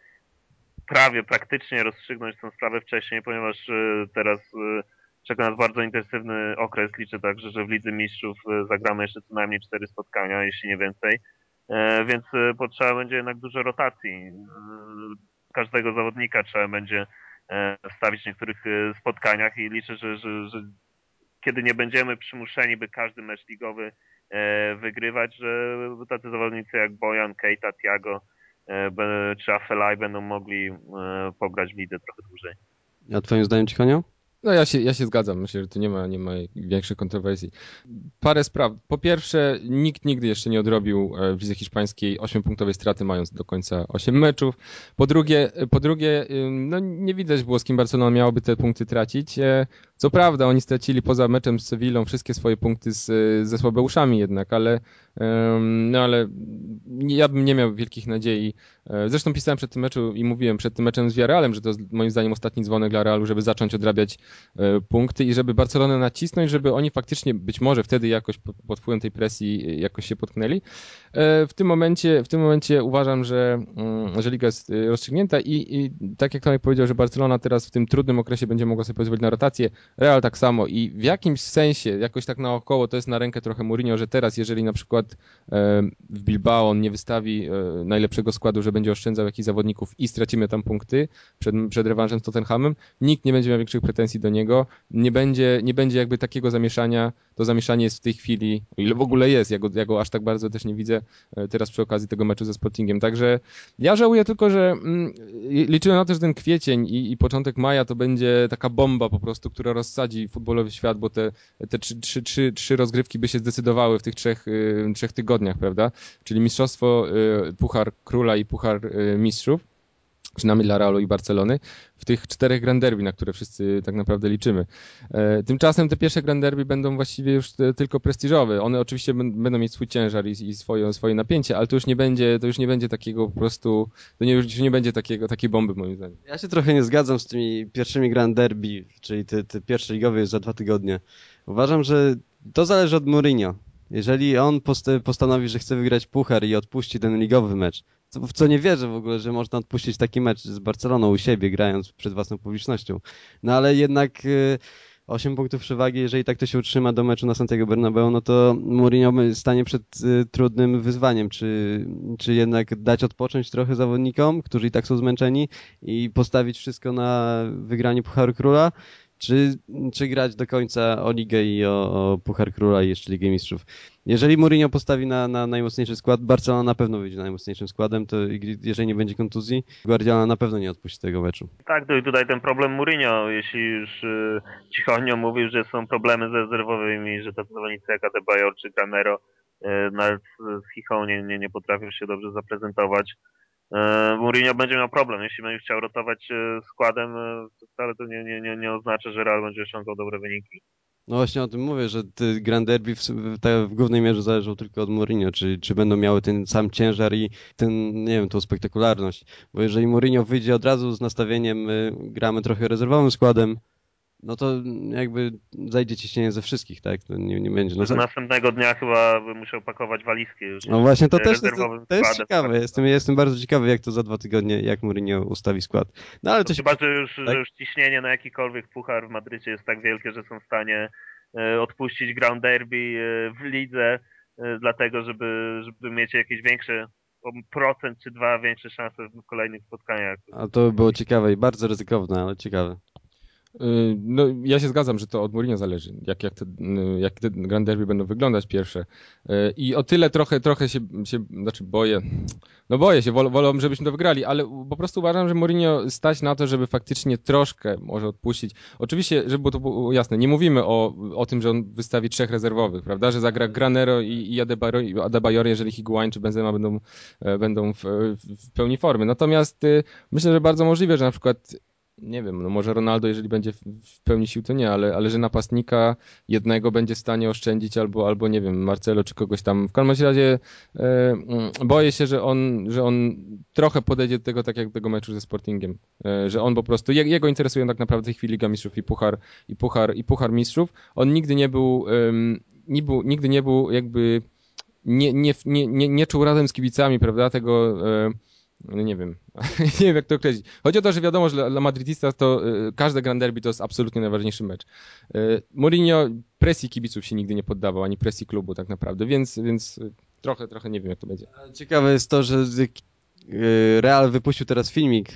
prawie praktycznie rozstrzygnąć tę sprawę wcześniej, ponieważ e, teraz e, czeka nas bardzo intensywny okres. Liczę także, że w Lidze Mistrzów e, zagramy jeszcze co najmniej cztery spotkania, jeśli nie więcej. E, więc e, potrzeba będzie jednak dużo rotacji. Każdego zawodnika trzeba będzie wstawić w niektórych spotkaniach i liczę, że, że, że kiedy nie będziemy przymuszeni, by każdy mecz ligowy wygrywać, że tacy zawodnicy jak Bojan, Keita, Tiago czy Afelaj będą mogli pograć w lidze trochę dłużej. A twoim zdaniem Cichonio? No ja się, ja się zgadzam, myślę, że tu nie ma, nie ma większych kontrowersji. Parę spraw. Po pierwsze, nikt nigdy jeszcze nie odrobił e, w lidze hiszpańskiej 8-punktowej straty, mając do końca 8 meczów. Po drugie, po drugie no nie widać było, z kim Barcelona miałoby te punkty tracić. E, co prawda, oni stracili poza meczem z Sewillą wszystkie swoje punkty z, ze Słabeuszami jednak, ale, no ale ja bym nie miał wielkich nadziei. E, zresztą pisałem przed tym meczu i mówiłem przed tym meczem z Villarrealem, że to moim zdaniem ostatni dzwonek dla Realu, żeby zacząć odrabiać e, punkty i żeby Barcelonę nacisnąć, żeby oni faktycznie być może wtedy jakoś pod wpływem tej presji jakoś się potknęli. E, w tym momencie, w tym momencie uważam, że, mm, że liga jest rozstrzygnięta i, i tak jak Tomek powiedział, że Barcelona teraz w tym trudnym okresie będzie mogła sobie pozwolić na rotację, Real tak samo i w jakimś sensie, jakoś tak naokoło, to jest na rękę trochę Mourinho, że teraz, jeżeli na przykład e, w Bilbao on nie wystawi e, najlepszego składu, że będzie oszczędzał jakichś zawodników i stracimy tam punkty przed, przed rewanżem z Tottenhamem, nikt nie będzie miał większych pretensji do niego, nie będzie, nie będzie jakby takiego zamieszania, to zamieszanie jest w tej chwili, o ile w ogóle jest, ja go, ja go aż tak bardzo też nie widzę e, teraz przy okazji tego meczu ze Sportingiem, także ja żałuję tylko, że mm, liczyłem na to, że ten kwiecień i, i początek maja to będzie taka bomba po prostu, która rozsadzi futbolowy świat, bo te, te trzy, trzy, trzy, trzy rozgrywki by się zdecydowały w tych trzech, y, trzech tygodniach, prawda? Czyli mistrzostwo, y, Puchar Króla i Puchar y, Mistrzów przynajmniej dla Realu i Barcelony, w tych czterech Grand Derby, na które wszyscy tak naprawdę liczymy. E, tymczasem te pierwsze Grand Derby będą właściwie już tylko prestiżowe. One oczywiście będą mieć swój ciężar i, i swoje, swoje napięcie, ale to już nie będzie, to już nie będzie takiego po prostu, to nie, już nie będzie takiego, takiej bomby moim zdaniem. Ja się trochę nie zgadzam z tymi pierwszymi Grand Derby, czyli te, te pierwsze ligowe za dwa tygodnie. Uważam, że to zależy od Mourinho. Jeżeli on post postanowi, że chce wygrać puchar i odpuści ten ligowy mecz, w co nie wierzę w ogóle, że można odpuścić taki mecz z Barceloną u siebie, grając przed własną publicznością. No ale jednak y, 8 punktów przewagi, jeżeli tak to się utrzyma do meczu na Santiago Bernabeu, no to Mourinho stanie przed y, trudnym wyzwaniem, czy, czy jednak dać odpocząć trochę zawodnikom, którzy i tak są zmęczeni i postawić wszystko na wygranie Pucharu Króla, czy, czy grać do końca o Ligę i o, o Puchar Króla i jeszcze Ligę Mistrzów. Jeżeli Mourinho postawi na, na najmocniejszy skład, Barcelona na pewno wyjdzie najmocniejszym składem, to jeżeli nie będzie kontuzji, Guardiola na pewno nie odpuści tego meczu. Tak, to i tutaj ten problem Mourinho, jeśli już y, Cichonio mówił, że są problemy z rezerwowymi, że tacy zawodnicy jak Adebayor czy Granero y, nawet z Chichą nie, nie, nie potrafią się dobrze zaprezentować. Y, Mourinho będzie miał problem, jeśli będzie chciał rotować y, składem, y, to wcale to nie, nie, nie, nie oznacza, że Real będzie osiągał dobre wyniki. No właśnie o tym mówię, że Grand Derby w, w, w głównej mierze zależą tylko od Mourinho, czy, czy będą miały ten sam ciężar i ten, nie wiem, tą spektakularność. Bo jeżeli Mourinho wyjdzie od razu z nastawieniem, y, gramy trochę rezerwowym składem, no to jakby zajdzie ciśnienie ze wszystkich, tak? To nie, nie będzie. No. Następnego dnia chyba by musiał pakować walizki już. No właśnie, to też to, to jest ciekawe. Jestem, jestem bardzo ciekawy, jak to za dwa tygodnie, jak Mourinho ustawi skład. No ale to, to się... Chyba, że już, tak? że już ciśnienie na jakikolwiek puchar w Madrycie jest tak wielkie, że są w stanie e, odpuścić Ground Derby e, w lidze, e, dlatego żeby, żeby mieć jakieś większe procent czy dwa większe szanse w kolejnych spotkaniach. A to by było ciekawe i bardzo ryzykowne, ale ciekawe. Y, no, ja się zgadzam, że to od Mourinho zależy, jak, jak, te, y, jak te Grand Derby będą wyglądać pierwsze. Y, I o tyle trochę, trochę się, się znaczy boję, no boję się, wolę, wolę, żebyśmy to wygrali, ale po prostu uważam, że Mourinho stać na to, żeby faktycznie troszkę może odpuścić. Oczywiście, żeby to było jasne, nie mówimy o, o tym, że on wystawi trzech rezerwowych, prawda, że zagra Granero i, i Adebayor, jeżeli Higuain czy Benzema będą, e, będą w, w pełni formy. Natomiast myślę, że bardzo możliwe, że na przykład nie wiem, no może Ronaldo, jeżeli będzie w pełni sił, to nie, ale, ale że napastnika jednego będzie w stanie oszczędzić, albo, albo nie wiem, Marcelo czy kogoś tam. W każdym razie e, mm, boję się, że on, że on trochę podejdzie do tego tak jak do tego meczu ze Sportingiem, e, że on po prostu, je, jego interesuje tak naprawdę w tej chwili Liga Mistrzów i Puchar, i Puchar, i Puchar Mistrzów. On nigdy nie był, nie był nigdy nie był jakby, nie, nie, nie, nie, nie czuł razem z kibicami, prawda, tego e, no nie wiem, nie wiem jak to określić. Chodzi o to, że wiadomo, że dla, dla to y, każde Grand Derby to jest absolutnie najważniejszy mecz. Y, Mourinho presji kibiców się nigdy nie poddawał, ani presji klubu tak naprawdę, więc, więc trochę, trochę nie wiem jak to będzie. Ciekawe jest to, że Real wypuścił teraz filmik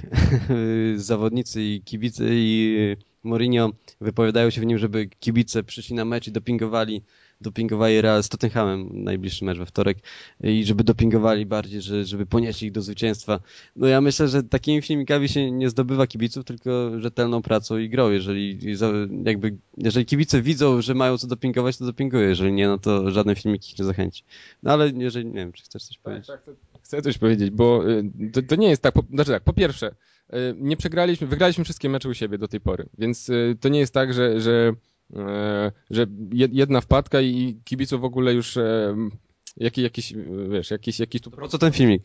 zawodnicy i kibice i Mourinho wypowiadają się w nim, żeby kibice przyszli na mecz i dopingowali dopingowali Real z Tottenhamem najbliższy mecz we wtorek i żeby dopingowali bardziej, że, żeby ponieść ich do zwycięstwa. No ja myślę, że takimi filmikami się nie zdobywa kibiców, tylko rzetelną pracą i grą. Jeżeli jakby, jeżeli kibice widzą, że mają co dopingować, to dopingują. Jeżeli nie, no to żaden filmik ich nie zachęci. No ale jeżeli, nie wiem, czy chcesz coś powiedzieć? Tak, tak, chcę coś powiedzieć, bo y, to, to nie jest tak, po, znaczy tak, po pierwsze, y, nie przegraliśmy, wygraliśmy wszystkie mecze u siebie do tej pory, więc y, to nie jest tak, że, że że jedna wpadka i kibiców w ogóle już e, jaki, jakiś, wiesz, jakiś, jakiś tu... Po co ten filmik?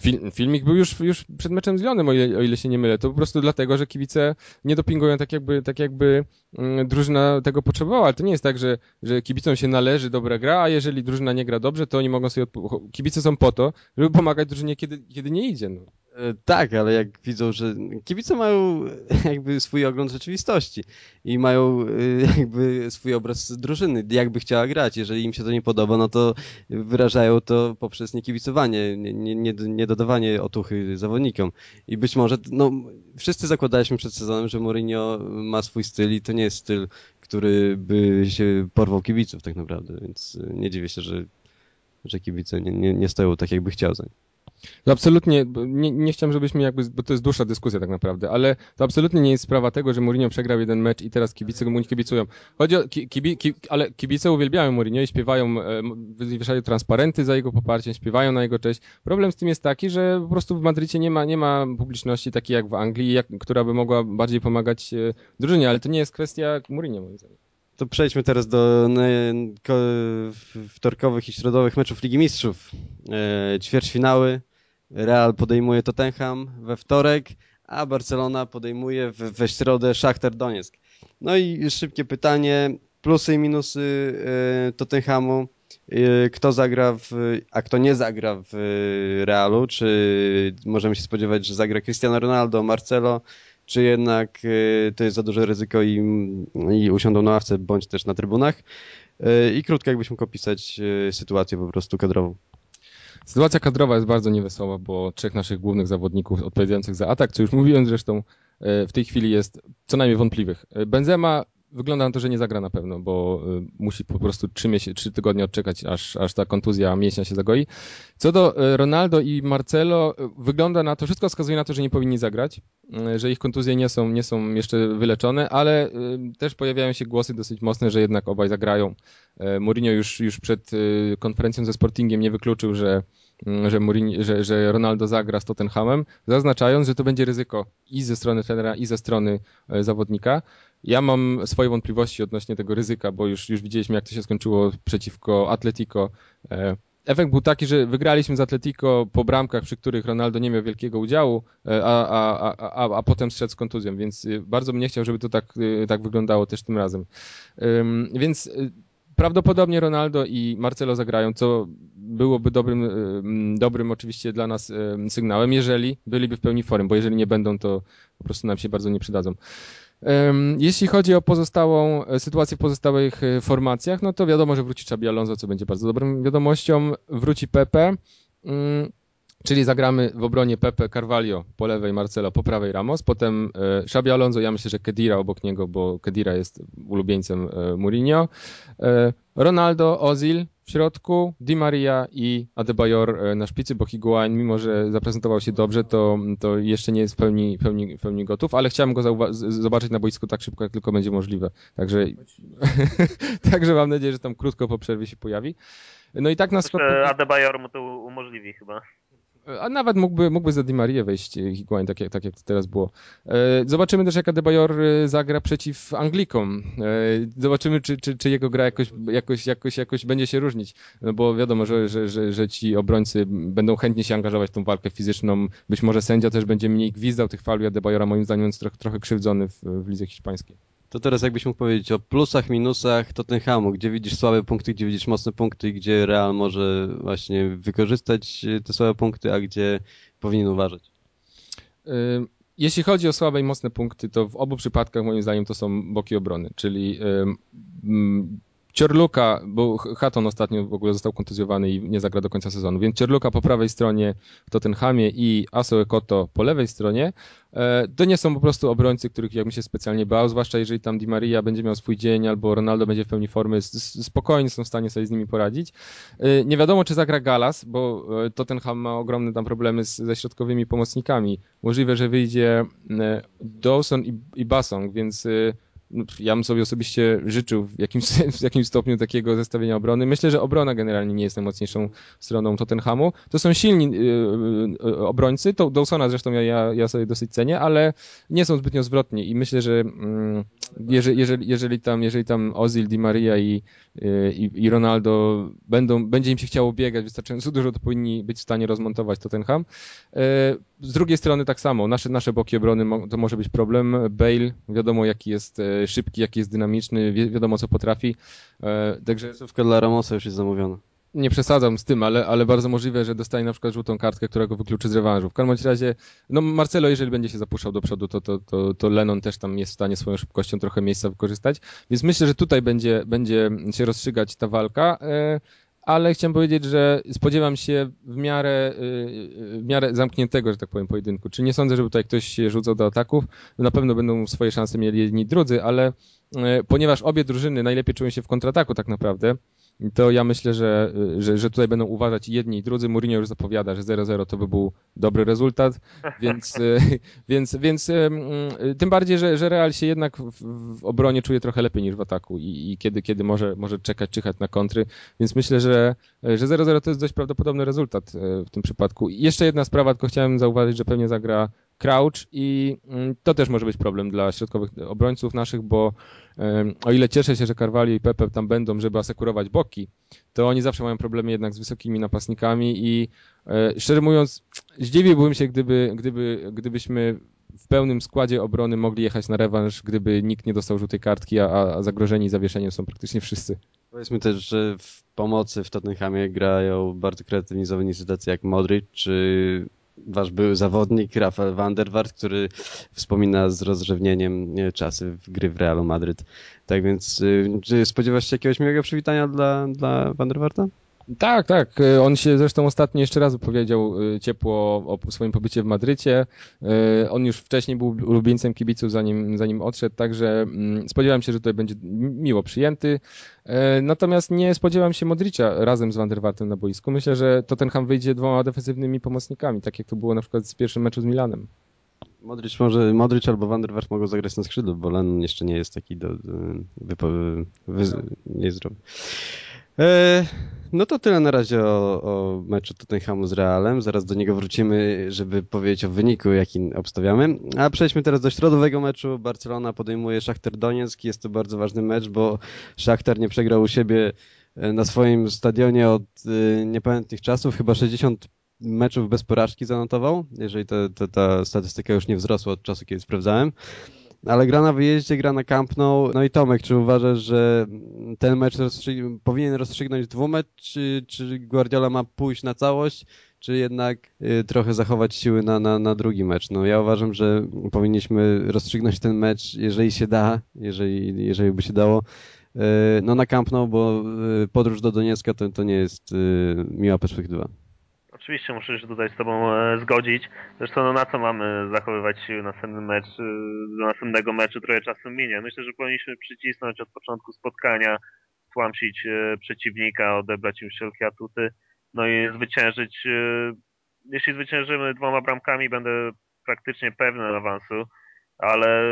Film, filmik był już, już przed meczem z Lyonem, o ile, o ile się nie mylę. To po prostu dlatego, że kibice nie dopingują tak jakby, tak jakby mm, drużyna tego potrzebowała. Ale to nie jest tak, że, że kibicom się należy dobra gra, a jeżeli drużyna nie gra dobrze, to oni mogą sobie... Kibice są po to, żeby pomagać drużynie, kiedy, kiedy nie idzie. No. E, tak, ale jak widzą, że kibice mają jakby swój ogląd rzeczywistości i mają e, jakby swój obraz drużyny, jakby chciała grać. Jeżeli im się to nie podoba, no to wyrażają to poprzez niekibicowanie, nie, nie, nie dodawanie otuchy zawodnikom. I być może, no, wszyscy zakładaliśmy przed sezonem, że Mourinho ma swój styl i to nie jest styl, który by się porwał kibiców tak naprawdę, więc nie dziwię się, że, że kibice nie, nie, nie stoją tak, jakby chciał za nim. To absolutnie, nie, nie chciałem, żebyśmy jakby, bo to jest dłuższa dyskusja tak naprawdę, ale to absolutnie nie jest sprawa tego, że Mourinho przegrał jeden mecz i teraz kibice mu nie kibicują. Chodzi o, kibi, ki, ale kibice uwielbiają Mourinho i śpiewają, e, wywieszają transparenty za jego poparciem, śpiewają na jego cześć. Problem z tym jest taki, że po prostu w Madrycie nie ma, nie ma publiczności takiej jak w Anglii, jak, która by mogła bardziej pomagać e, drużynie, ale to nie jest kwestia Mourinho moim zdaniem. To przejdźmy teraz do wtorkowych i środowych meczów Ligi Mistrzów. E, ćwierćfinały. Real podejmuje Tottenham we wtorek, a Barcelona podejmuje we, środę Szachtar Donieck. No i szybkie pytanie, plusy i minusy e, Tottenhamu. E, kto zagra, w, a kto nie zagra w Realu? Czy możemy się spodziewać, że zagra Cristiano Ronaldo, Marcelo, czy jednak e, to jest za duże ryzyko i, i usiądą na ławce bądź też na trybunach. E, I krótko jakbyś mógł opisać e, sytuację po prostu kadrową. Sytuacja kadrowa jest bardzo niewesoła, bo trzech naszych głównych zawodników odpowiadających za atak, co już mówiłem zresztą, w tej chwili jest co najmniej wątpliwych. Benzema wygląda na to, że nie zagra na pewno, bo y, musi po prostu trzy, trzy tygodnie odczekać, aż, aż ta kontuzja mięśnia się zagoi. Co do y, Ronaldo i Marcelo, y, wygląda na to, wszystko wskazuje na to, że nie powinni zagrać, że ich kontuzje nie są, nie są jeszcze wyleczone, ale też pojawiają się głosy dosyć mocne, że jednak obaj zagrają. Mourinho już, już przed konferencją ze Sportingiem nie wykluczył, że że, Mourinho, że, że Ronaldo zagra z Tottenhamem, zaznaczając, że to będzie ryzyko i ze strony trenera, i ze strony zawodnika. Ja mam swoje wątpliwości odnośnie tego ryzyka, bo już, już widzieliśmy, jak to się skończyło przeciwko Atletico. E, efekt był taki, że wygraliśmy z Atletico po bramkach, przy których Ronaldo nie miał wielkiego udziału, e, a, a, a, a, a potem strzedł z kontuzją, więc bardzo bym nie chciał, żeby to tak, tak wyglądało też tym razem. Więc prawdopodobnie Ronaldo i Marcelo zagrają, co byłoby dobrym, dobrym oczywiście dla nas sygnałem, jeżeli byliby w pełni formy, bo jeżeli nie będą, to po prostu nam się bardzo nie przydadzą. Jeśli chodzi o pozostałą e, sytuację w pozostałych e, formacjach, no to wiadomo, że wróci Xabi Alonso, co będzie bardzo dobrą wiadomością. Wróci Pepe, mm, czyli zagramy w obronie Pepe, Carvalho po lewej, Marcelo po prawej, Ramos. Potem e, Xabi Alonso, ja myślę, że Kedira obok niego, bo Kedira jest ulubieńcem Mourinho. Ronaldo, Ozil, w środku, Di Maria i Adebayor e, na szpicy, bo Higuain, mimo że zaprezentował się dobrze, to, to jeszcze nie jest w pełni, pełni, pełni gotów, ale chciałem go zobaczyć na boisku tak szybko, jak tylko będzie możliwe. Także, także mam nadzieję, że tam krótko po przerwie się pojawi. No i tak na skok... Adebayor mu to umożliwi chyba. A nawet mógłby, mógłby za Di Maria wejść e, Higuain, tak, jak, tak jak to teraz było. E, zobaczymy też, jak Adebayor e, zagra przeciw Anglikom. Zobaczymy, czy, czy, czy jego gra jakoś, jakoś, jakoś, jakoś będzie się różnić. No bo wiadomo, że, że, że, że ci obrońcy będą chętnie się angażować w tą walkę fizyczną. Być może sędzia też będzie mniej gwizdał tych fauli Adebayora, moim zdaniem jest trochę, trochę krzywdzony w, w lidze hiszpańskiej. To teraz jakbyś mógł powiedzieć o plusach, minusach Tottenhamu, gdzie widzisz słabe punkty, gdzie widzisz mocne punkty, gdzie Real może właśnie wykorzystać te słabe punkty, a gdzie powinien uważać? Jeśli chodzi o słabe i mocne punkty, to w obu przypadkach moim zdaniem to są boki obrony, czyli Ciorluka, bo Hatton ostatnio w ogóle został kontuzjowany i nie zagra do końca sezonu, więc Ciorluka po prawej stronie w Tottenhamie i Aso Ekoto po lewej stronie, e, to nie są po prostu obrońcy, których ja bym się specjalnie bał, zwłaszcza jeżeli tam Di Maria będzie miał swój dzień albo Ronaldo będzie w pełni formy, spokojnie są w stanie sobie z nimi poradzić. E, nie wiadomo, czy zagra Galas, bo e, Tottenham ma ogromne tam problemy z, ze środkowymi pomocnikami. Możliwe, że wyjdzie Dawson i, i Basong, więc ja bym sobie osobiście życzył w jakimś, w jakimś stopniu takiego zestawienia obrony. Myślę, że obrona generalnie nie jest najmocniejszą stroną Tottenhamu. To są silni yy, obrońcy, to Dawsona zresztą ja, ja, ja sobie dosyć cenię, ale nie są zbytnio zwrotni i myślę, że yy, jeżeli, jeżeli, jeżeli, tam, jeżeli tam Ozil, Di Maria i, yy, i Ronaldo będą, będzie im się chciało biegać wystarczająco dużo, to powinni być w stanie rozmontować Tottenham. Z drugiej strony tak samo, nasze, nasze boki obrony to może być problem. Bale, wiadomo jaki jest szybki, jaki jest dynamiczny, wi wiadomo co potrafi. E, także Słówka dla Ramosa już jest zamówiona. Nie przesadzam z tym, ale, ale bardzo możliwe, że dostanie na przykład żółtą kartkę, która go wykluczy z rewanżu. W każdym razie, no Marcelo, jeżeli będzie się zapuszczał do przodu, to, to, to, to Lennon też tam jest w stanie swoją szybkością trochę miejsca wykorzystać. Więc myślę, że tutaj będzie, będzie się rozstrzygać ta walka. Ale chciałem powiedzieć, że spodziewam się w miarę, y, w miarę zamkniętego, że tak powiem, pojedynku. Czy nie sądzę, żeby tutaj ktoś się rzucał do ataków. Na pewno będą swoje szanse mieli jedni drudzy, ale y, ponieważ obie drużyny najlepiej czują się w kontrataku tak naprawdę, to ja myślę, że, że, że tutaj będą uważać jedni i drudzy. Mourinho już zapowiada, że 0-0 to by był dobry rezultat, więc, więc, więc tym bardziej, że, że Real się jednak w, w obronie czuje trochę lepiej niż w ataku i, i, kiedy, kiedy może, może czekać, czyhać na kontry, więc myślę, że, że 0-0 to jest dość prawdopodobny rezultat w tym przypadku. I jeszcze jedna sprawa, tylko chciałem zauważyć, że pewnie zagra Crouch i mm, to też może być problem dla środkowych obrońców naszych, bo o ile cieszę się, że Carvalho i Pepe tam będą, żeby asekurować boki, to oni zawsze mają problemy jednak z wysokimi napastnikami i e, szczerze mówiąc, zdziwiłbym się, gdyby, gdyby, gdybyśmy w pełnym składzie obrony mogli jechać na rewanż, gdyby nikt nie dostał żółtej kartki, a, a zagrożeni zawieszeniem są praktycznie wszyscy. Powiedzmy też, że w pomocy w Tottenhamie grają bardzo kreatywni zawodnicy tacy jak Modric czy wasz były zawodnik Rafael van der Waart, który wspomina z rozrzewnieniem czasy w gry w Realu Madryt. Tak więc, y, czy spodziewasz się jakiegoś miłego przywitania dla, dla van der Waarta? Tak, tak. E, on się zresztą ostatnio jeszcze raz powiedział e, ciepło o swoim pobycie w Madrycie. E, on już wcześniej był ulubieńcem kibiców, zanim, zanim odszedł, także mm, spodziewam się, że tutaj będzie miło przyjęty. Natomiast nie spodziewam się Modricia razem z Van na boisku. Myślę, że Tottenham wyjdzie dwoma defensywnymi pomocnikami, tak jak to było na przykład z pierwszym meczu z Milanem. Modric może, Modric albo Van mogą zagrać na skrzydle, bo Len jeszcze nie jest taki do, wy, nie jest zdrowy. E, no to tyle na razie o, o meczu Tottenhamu z Realem. Zaraz do niego wrócimy, żeby powiedzieć o wyniku, jaki obstawiamy. A przejdźmy teraz do środowego meczu. Barcelona podejmuje Szachtar Donieck. Jest to bardzo ważny mecz, bo Szachtar nie przegrał u siebie e, na swoim stadionie od e, niepamiętnych czasów. Chyba 60 meczów bez porażki zanotował, jeżeli to, to, ta statystyka już nie wzrosła od czasu, kiedy sprawdzałem. Ale gra na wyjeździe, gra na Camp Nou. No i Tomek, czy uważasz, że ten mecz powinien rozstrzygnąć dwumecz, czy, czy Guardiola ma pójść na całość, czy jednak y, trochę zachować siły na, na, na drugi mecz? No ja uważam, że powinniśmy rozstrzygnąć ten mecz, jeżeli się da, jeżeli, jeżeli by się dało, y, no na Camp Nou, bo y, podróż do Doniecka to, to nie jest y, miła perspektywa. Oczywiście muszę się tutaj z Tobą e, zgodzić. Zresztą no, na co mamy zachowywać siły na następny mecz, e, do następnego meczu trochę czasu minie. Myślę, że powinniśmy przycisnąć od początku spotkania, tłamsić e, przeciwnika, odebrać im wszelkie atuty, no i zwyciężyć. Jeśli zwyciężymy dwoma bramkami, będę praktycznie pewny awansu ale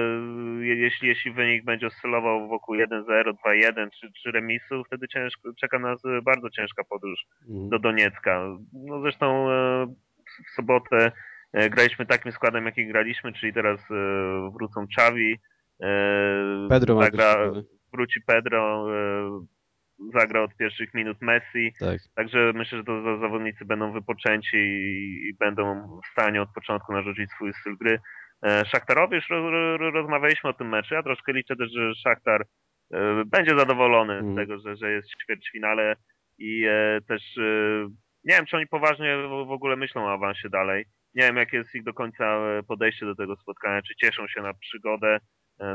jeśli, jeśli wynik będzie oscylował wokół 1-0, 2-1 czy, czy remisu, wtedy ciężko, czeka nas bardzo ciężka podróż mm. do Doniecka. No zresztą e, w sobotę graliśmy takim składem, jaki graliśmy, czyli teraz wrócą Czawi, Pedro zagra, wróci Pedro, zagra od pierwszych minut Messi, tak. także myślę, że to zawodnicy będą wypoczęci i, i będą w stanie od początku narzucić swój styl gry. E, Szachtarowi już rozmawialiśmy o tym meczu. Ja troszkę liczę też, że Szachtar e, będzie zadowolony mm. z mhm. tego, że, że jest w ćwierćfinale i e, też nie wiem, czy oni poważnie w ogóle myślą o awansie dalej. Nie wiem, jakie jest ich do końca podejście do tego spotkania, czy cieszą się na przygodę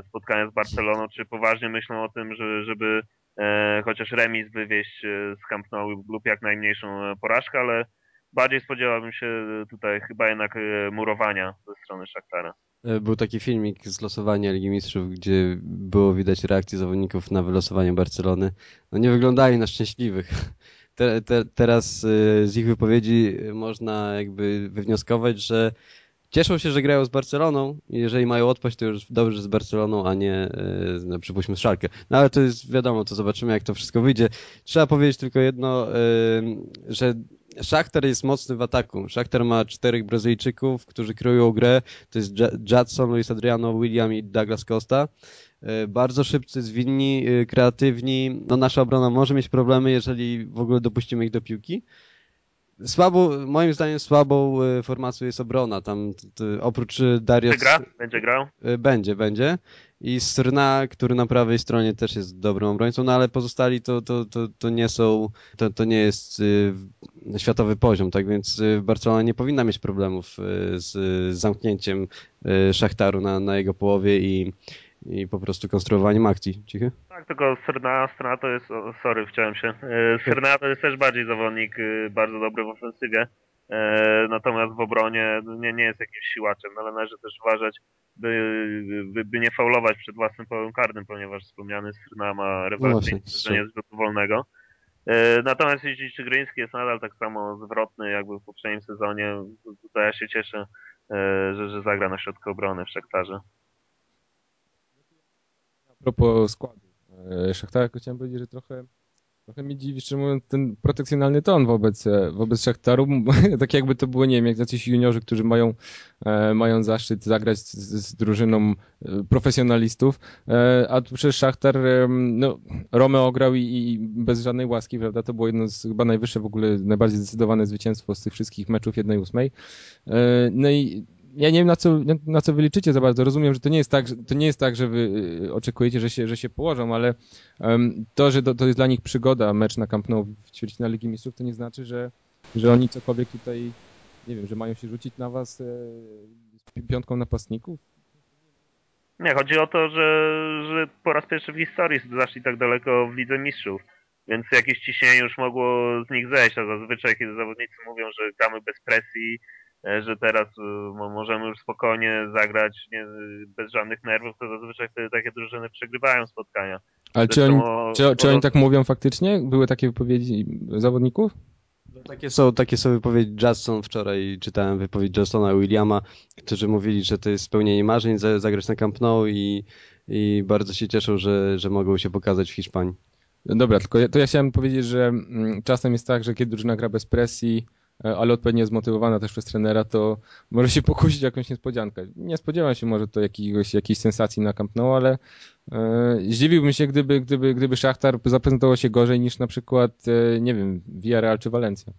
spotkania z Barceloną, czy poważnie myślą o tym, że, żeby chociaż remis wywieźć z Camp Nou lub jak najmniejszą porażkę, ale bardziej spodziewałbym się tutaj chyba jednak e, murowania ze strony Szaktara. E, był taki filmik z losowania Ligi Mistrzów, gdzie było widać reakcję zawodników na wylosowanie Barcelony. No nie wyglądali na szczęśliwych. Te, te, teraz e, z ich wypowiedzi można jakby wywnioskować, że cieszą się, że grają z Barceloną jeżeli mają odpaść, to już dobrze z Barceloną, a nie no, przypuśćmy z Szalkę. No ale to jest wiadomo, to zobaczymy jak to wszystko wyjdzie. Trzeba powiedzieć tylko jedno, że Szachtar jest mocny w ataku. Szachtar ma czterech Brazylijczyków, którzy kryją grę. To jest Jadson, Luis Adriano, William i Douglas Costa. E, bardzo szybcy, zwinni, e, kreatywni. No nasza obrona może mieć problemy, jeżeli w ogóle dopuścimy ich do piłki. Słabo, moim zdaniem słabą e, formacją jest obrona. Tam oprócz Darius... Gra? Będzie grał? Będzie, będzie i Srna, który na prawej stronie też jest dobrym obrońcą, no ale pozostali to, to, to, to nie są, to, to nie jest y, światowy poziom, tak więc y, Barcelona nie powinna mieć problemów y, z zamknięciem y, Szachtaru na, na jego połowie i, i po prostu konstruowaniem akcji. Cichy? Tak, tylko Srna, Srna to jest, o, sorry, chciałem się, y, Srna to jest też bardziej zawodnik y, bardzo dobry w ofensywie, natomiast w obronie nie, nie jest jakimś siłaczem, no ale należy też uważać, by, by, by nie faulować przed własnym połem karnym, ponieważ wspomniany Srna ma rewelacyjne z rzutu wolnego. E, natomiast jeśli Czygryński jest nadal tak samo zwrotny jakby w poprzednim sezonie, to ja się cieszę, e, że, że zagra na środku obrony w Szektarze. Propos składu. E, Szachtar, chciałem powiedzieć, że trochę Trochę mi dziwi, szczerze mówiąc, ten protekcjonalny ton wobec, e, wobec Szachtaru. tak jakby to było, nie wiem, jak jacyś juniorzy, którzy mają, e, mają zaszczyt zagrać z, z drużyną profesjonalistów. A tu przecież Szachtar, no, Romeo grał i, i, bez żadnej łaski, prawda? To było jedno z chyba najwyższe w ogóle, najbardziej zdecydowane zwycięstwo z tych wszystkich meczów 1-8. E, no i ja nie wiem, na co, na co wy liczycie za bardzo. Rozumiem, że to nie jest tak, że, to nie jest tak, że wy y, oczekujecie, że się, że się położą, ale um, to, że to, to jest dla nich przygoda, mecz na Camp Nou w ćwierćfinale Ligi Mistrzów, to nie znaczy, że, że oni cokolwiek tutaj, nie wiem, że mają się rzucić na was e, piątką napastników? Nie, chodzi o to, że, że po raz pierwszy w historii zaszli tak daleko w Lidze Mistrzów. więc jakieś ciśnienie już mogło z nich zejść, a zazwyczaj kiedy zawodnicy mówią, że gramy bez presji, że teraz e, możemy już spokojnie zagrać nie, bez żadnych nerwów, to zazwyczaj wtedy takie drużyny przegrywają spotkania. Ale czy oni, czy, czy oni tak mówią faktycznie? Były takie wypowiedzi zawodników? No, takie są, takie są wypowiedzi Justin wczoraj czytałem wypowiedź Johnsona Williama, którzy mówili, że to jest spełnienie marzeń zagrać na Camp Nou i, i bardzo się cieszą, że, że mogą się pokazać w Hiszpanii. Dobra, tylko ja, to ja chciałem powiedzieć, że mm, czasem jest tak, że kiedy drużyna gra bez presji, e, ale odpowiednio zmotywowana też przez trenera, to może się pokusić jakąś niespodziankę. Nie spodziewam się może to jakiegoś, jakiejś sensacji na Camp Nou, ale e, zdziwiłbym się, gdyby, gdyby, gdyby Szachtar zaprezentował się gorzej niż na przykład, e, nie wiem, Villarreal czy Valencia.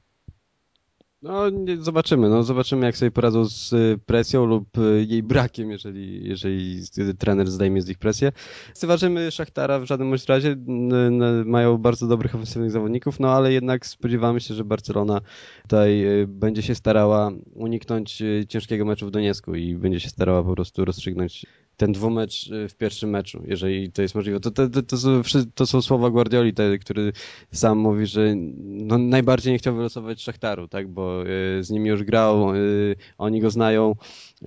No, zobaczymy. No, zobaczymy, jak sobie poradzą z y, presją lub y, jej brakiem, jeżeli, jeżeli trener zdejmie z nich presję. Zważymy Szachtara w żadnym bądź razie. Mają bardzo dobrych ofensywnych zawodników, no ale jednak spodziewamy się, że Barcelona tutaj y, będzie się starała uniknąć ciężkiego meczu w Doniecku i będzie się starała po prostu rozstrzygnąć ten dwumecz y, w pierwszym meczu, jeżeli to jest możliwe. To, to, to, są, to są słowa Guardioli, który sam mówi, że no, najbardziej nie chciał wylosować Szachtaru, tak, bo y, z nimi już grał, y, oni go znają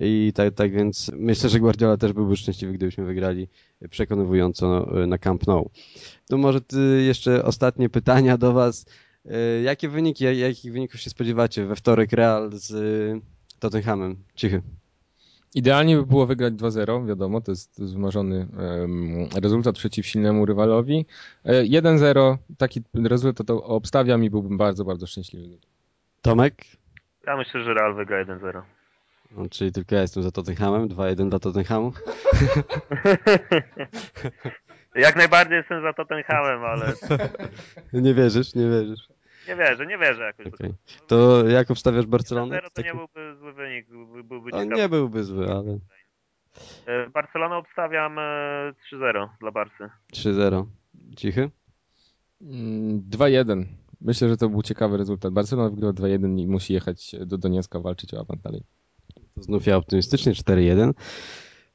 i tak, tak więc myślę, że Guardiola też byłby szczęśliwy, gdybyśmy wygrali przekonywująco na Camp Nou. To może jeszcze ostatnie pytania do Was. Jakie wyniki, jakich wyników się spodziewacie we wtorek Real z Tottenhamem? Cichy. Idealnie by było wygrać 2-0, wiadomo, to jest, to wymarzony rezultat przeciw silnemu rywalowi. 1-0, e, taki rezultat obstawiam i byłbym bardzo, bardzo szczęśliwy. Tomek? Ja myślę, że Real wygra 1-0. No, czyli tylko ja jestem za Tottenhamem, 2-1 dla Tottenhamu. Jak najbardziej jestem za Tottenhamem, ale... nie wierzysz, nie wierzysz. Nie wierzę, nie wierzę jakoś. Okay. To jak obstawiasz Barcelonę? 0 to nie byłby zły wynik, byłby ciekawy. Nie byłby zły, ale... E, Barcelonę obstawiam 3-0 e, dla Barcy. 3-0. Cichy? 2-1. Mm, Myślę, że to był ciekawy rezultat. Barcelona wygrywa 2-1 i musi jechać do Doniecka walczyć o awans dalej. To znów ja optymistycznie 4-1.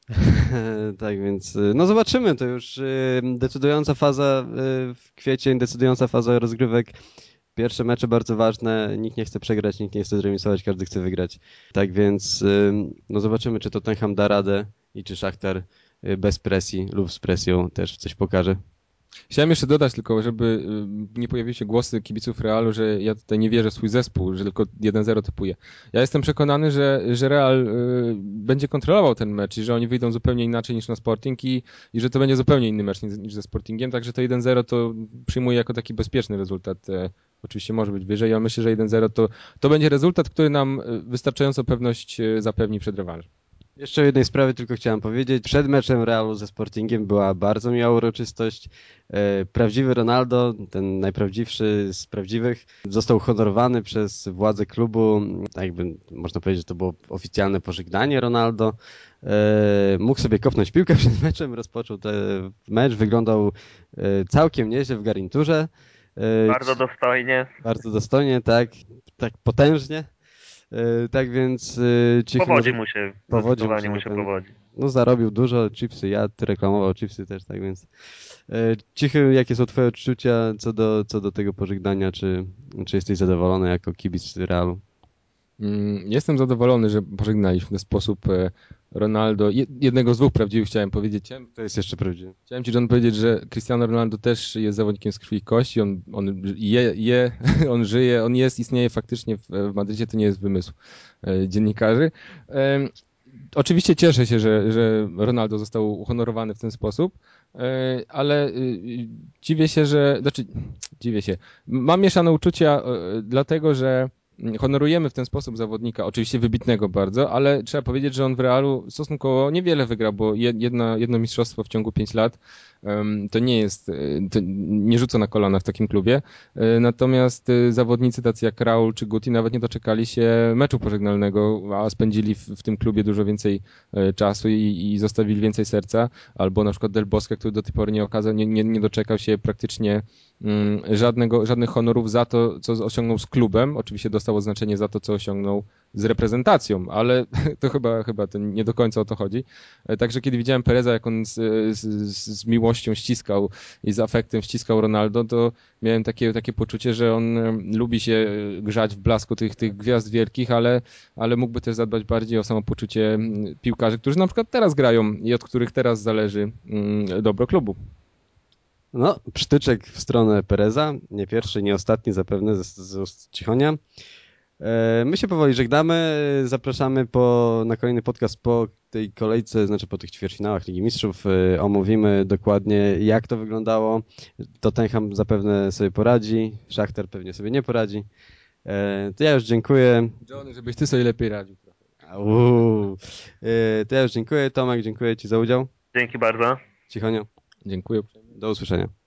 tak więc, e, no zobaczymy, to już decydująca faza w kwiecień, decydująca faza rozgrywek Pierwsze mecze bardzo ważne, nikt nie chce przegrać, nikt nie chce zremisować, każdy chce wygrać. Tak więc no zobaczymy, czy Tottenham da radę i czy Szachtar y, bez presji lub z presją też coś pokaże. Chciałem jeszcze dodać tylko, żeby y, nie pojawiły się głosy kibiców Realu, że ja tutaj nie wierzę w swój zespół, że tylko 1-0 typuje. Ja jestem przekonany, że, że Real y, będzie kontrolował ten mecz i że oni wyjdą zupełnie inaczej niż na Sporting i, i że to będzie zupełnie inny mecz niż, niż ze Sportingiem, także to 1-0 to przyjmuję jako taki bezpieczny rezultat. E, oczywiście może być wyżej, ale myślę, że 1-0 to, to będzie rezultat, który nam e, wystarczającą pewność e, zapewni przed rewanżem. Jeszcze o jednej sprawie tylko chciałem powiedzieć. Przed meczem Realu ze Sportingiem była bardzo miła uroczystość. E, prawdziwy Ronaldo, ten najprawdziwszy z prawdziwych, został honorowany przez władze klubu. Jakby można powiedzieć, że to było oficjalne pożegnanie Ronaldo. E, mógł sobie kopnąć piłkę przed meczem, rozpoczął ten mecz, wyglądał e, całkiem nieźle w garniturze. Bardzo dostojnie. Bardzo dostojnie, tak. Tak potężnie. E, tak więc... Cichy powodzi mu się, powodzi mu się, mu się powodzi. No zarobił dużo, chipsy jadł, reklamował chipsy też, tak więc... E, Cichy, jakie są twoje odczucia co do, co do tego pożegnania? Czy, czy jesteś zadowolony jako kibic Realu? Mm, jestem zadowolony, że pożegnaliśmy w ten sposób e, Ronaldo. Jednego z dwóch prawdziwych chciałem powiedzieć. To jest jeszcze prawdziwy. Chciałem ci, John, powiedzieć, że Cristiano Ronaldo też jest zawodnikiem z krwi i kości. On, on je, je, on żyje, on jest, istnieje faktycznie w, w Madrycie. To nie jest wymysł e, dziennikarzy. Oczywiście cieszę się, że, że Ronaldo został uhonorowany w ten sposób, e, ale e, dziwię się, że... Znaczy, dziwię się. Mam mieszane uczucia, dlatego że honorujemy w ten sposób zawodnika, oczywiście wybitnego bardzo, ale trzeba powiedzieć, że on w Realu stosunkowo niewiele wygrał, bo jedno, jedno mistrzostwo w ciągu 5 lat to nie jest, e, to nie rzuca na kolana w takim klubie. E, natomiast e, zawodnicy tacy jak Raul czy Guti nawet nie doczekali się meczu pożegnalnego, a spędzili w, w tym klubie dużo więcej czasu i, i, zostawili więcej serca. Albo na przykład Del Bosque, który do tej pory nie okazał, nie, nie, nie doczekał się praktycznie mm, żadnego, żadnych honorów za to, co osiągnął z klubem. Oczywiście dostał dostał oznaczenie za to, co osiągnął z reprezentacją, ale to chyba, chyba to nie do końca o to chodzi. E, także kiedy widziałem Pereza, jak on z, z, z miłością ściskał i z afektem ściskał Ronaldo, to miałem takie, takie poczucie, że on lubi się grzać w blasku tych, tych gwiazd wielkich, ale, ale mógłby też zadbać bardziej o samopoczucie piłkarzy, którzy na przykład teraz grają i od których teraz zależy dobro klubu. No, przytyczek w stronę Pereza, nie pierwszy, nie ostatni zapewne z, z Cichonia. E, my się powoli żegnamy, zapraszamy po, na kolejny podcast po tej kolejce, znaczy po tych ćwierćfinałach Ligi Mistrzów. E, omówimy dokładnie jak to wyglądało. Tottenham zapewne sobie poradzi, Schachter pewnie sobie nie poradzi. E, to ja już dziękuję. Johnny, żebyś ty sobie lepiej radził trochę. To ja już dziękuję. Tomek, dziękuję Ci za udział. Dzięki bardzo. Cichonio. Dziękuję. Do usłyszenia.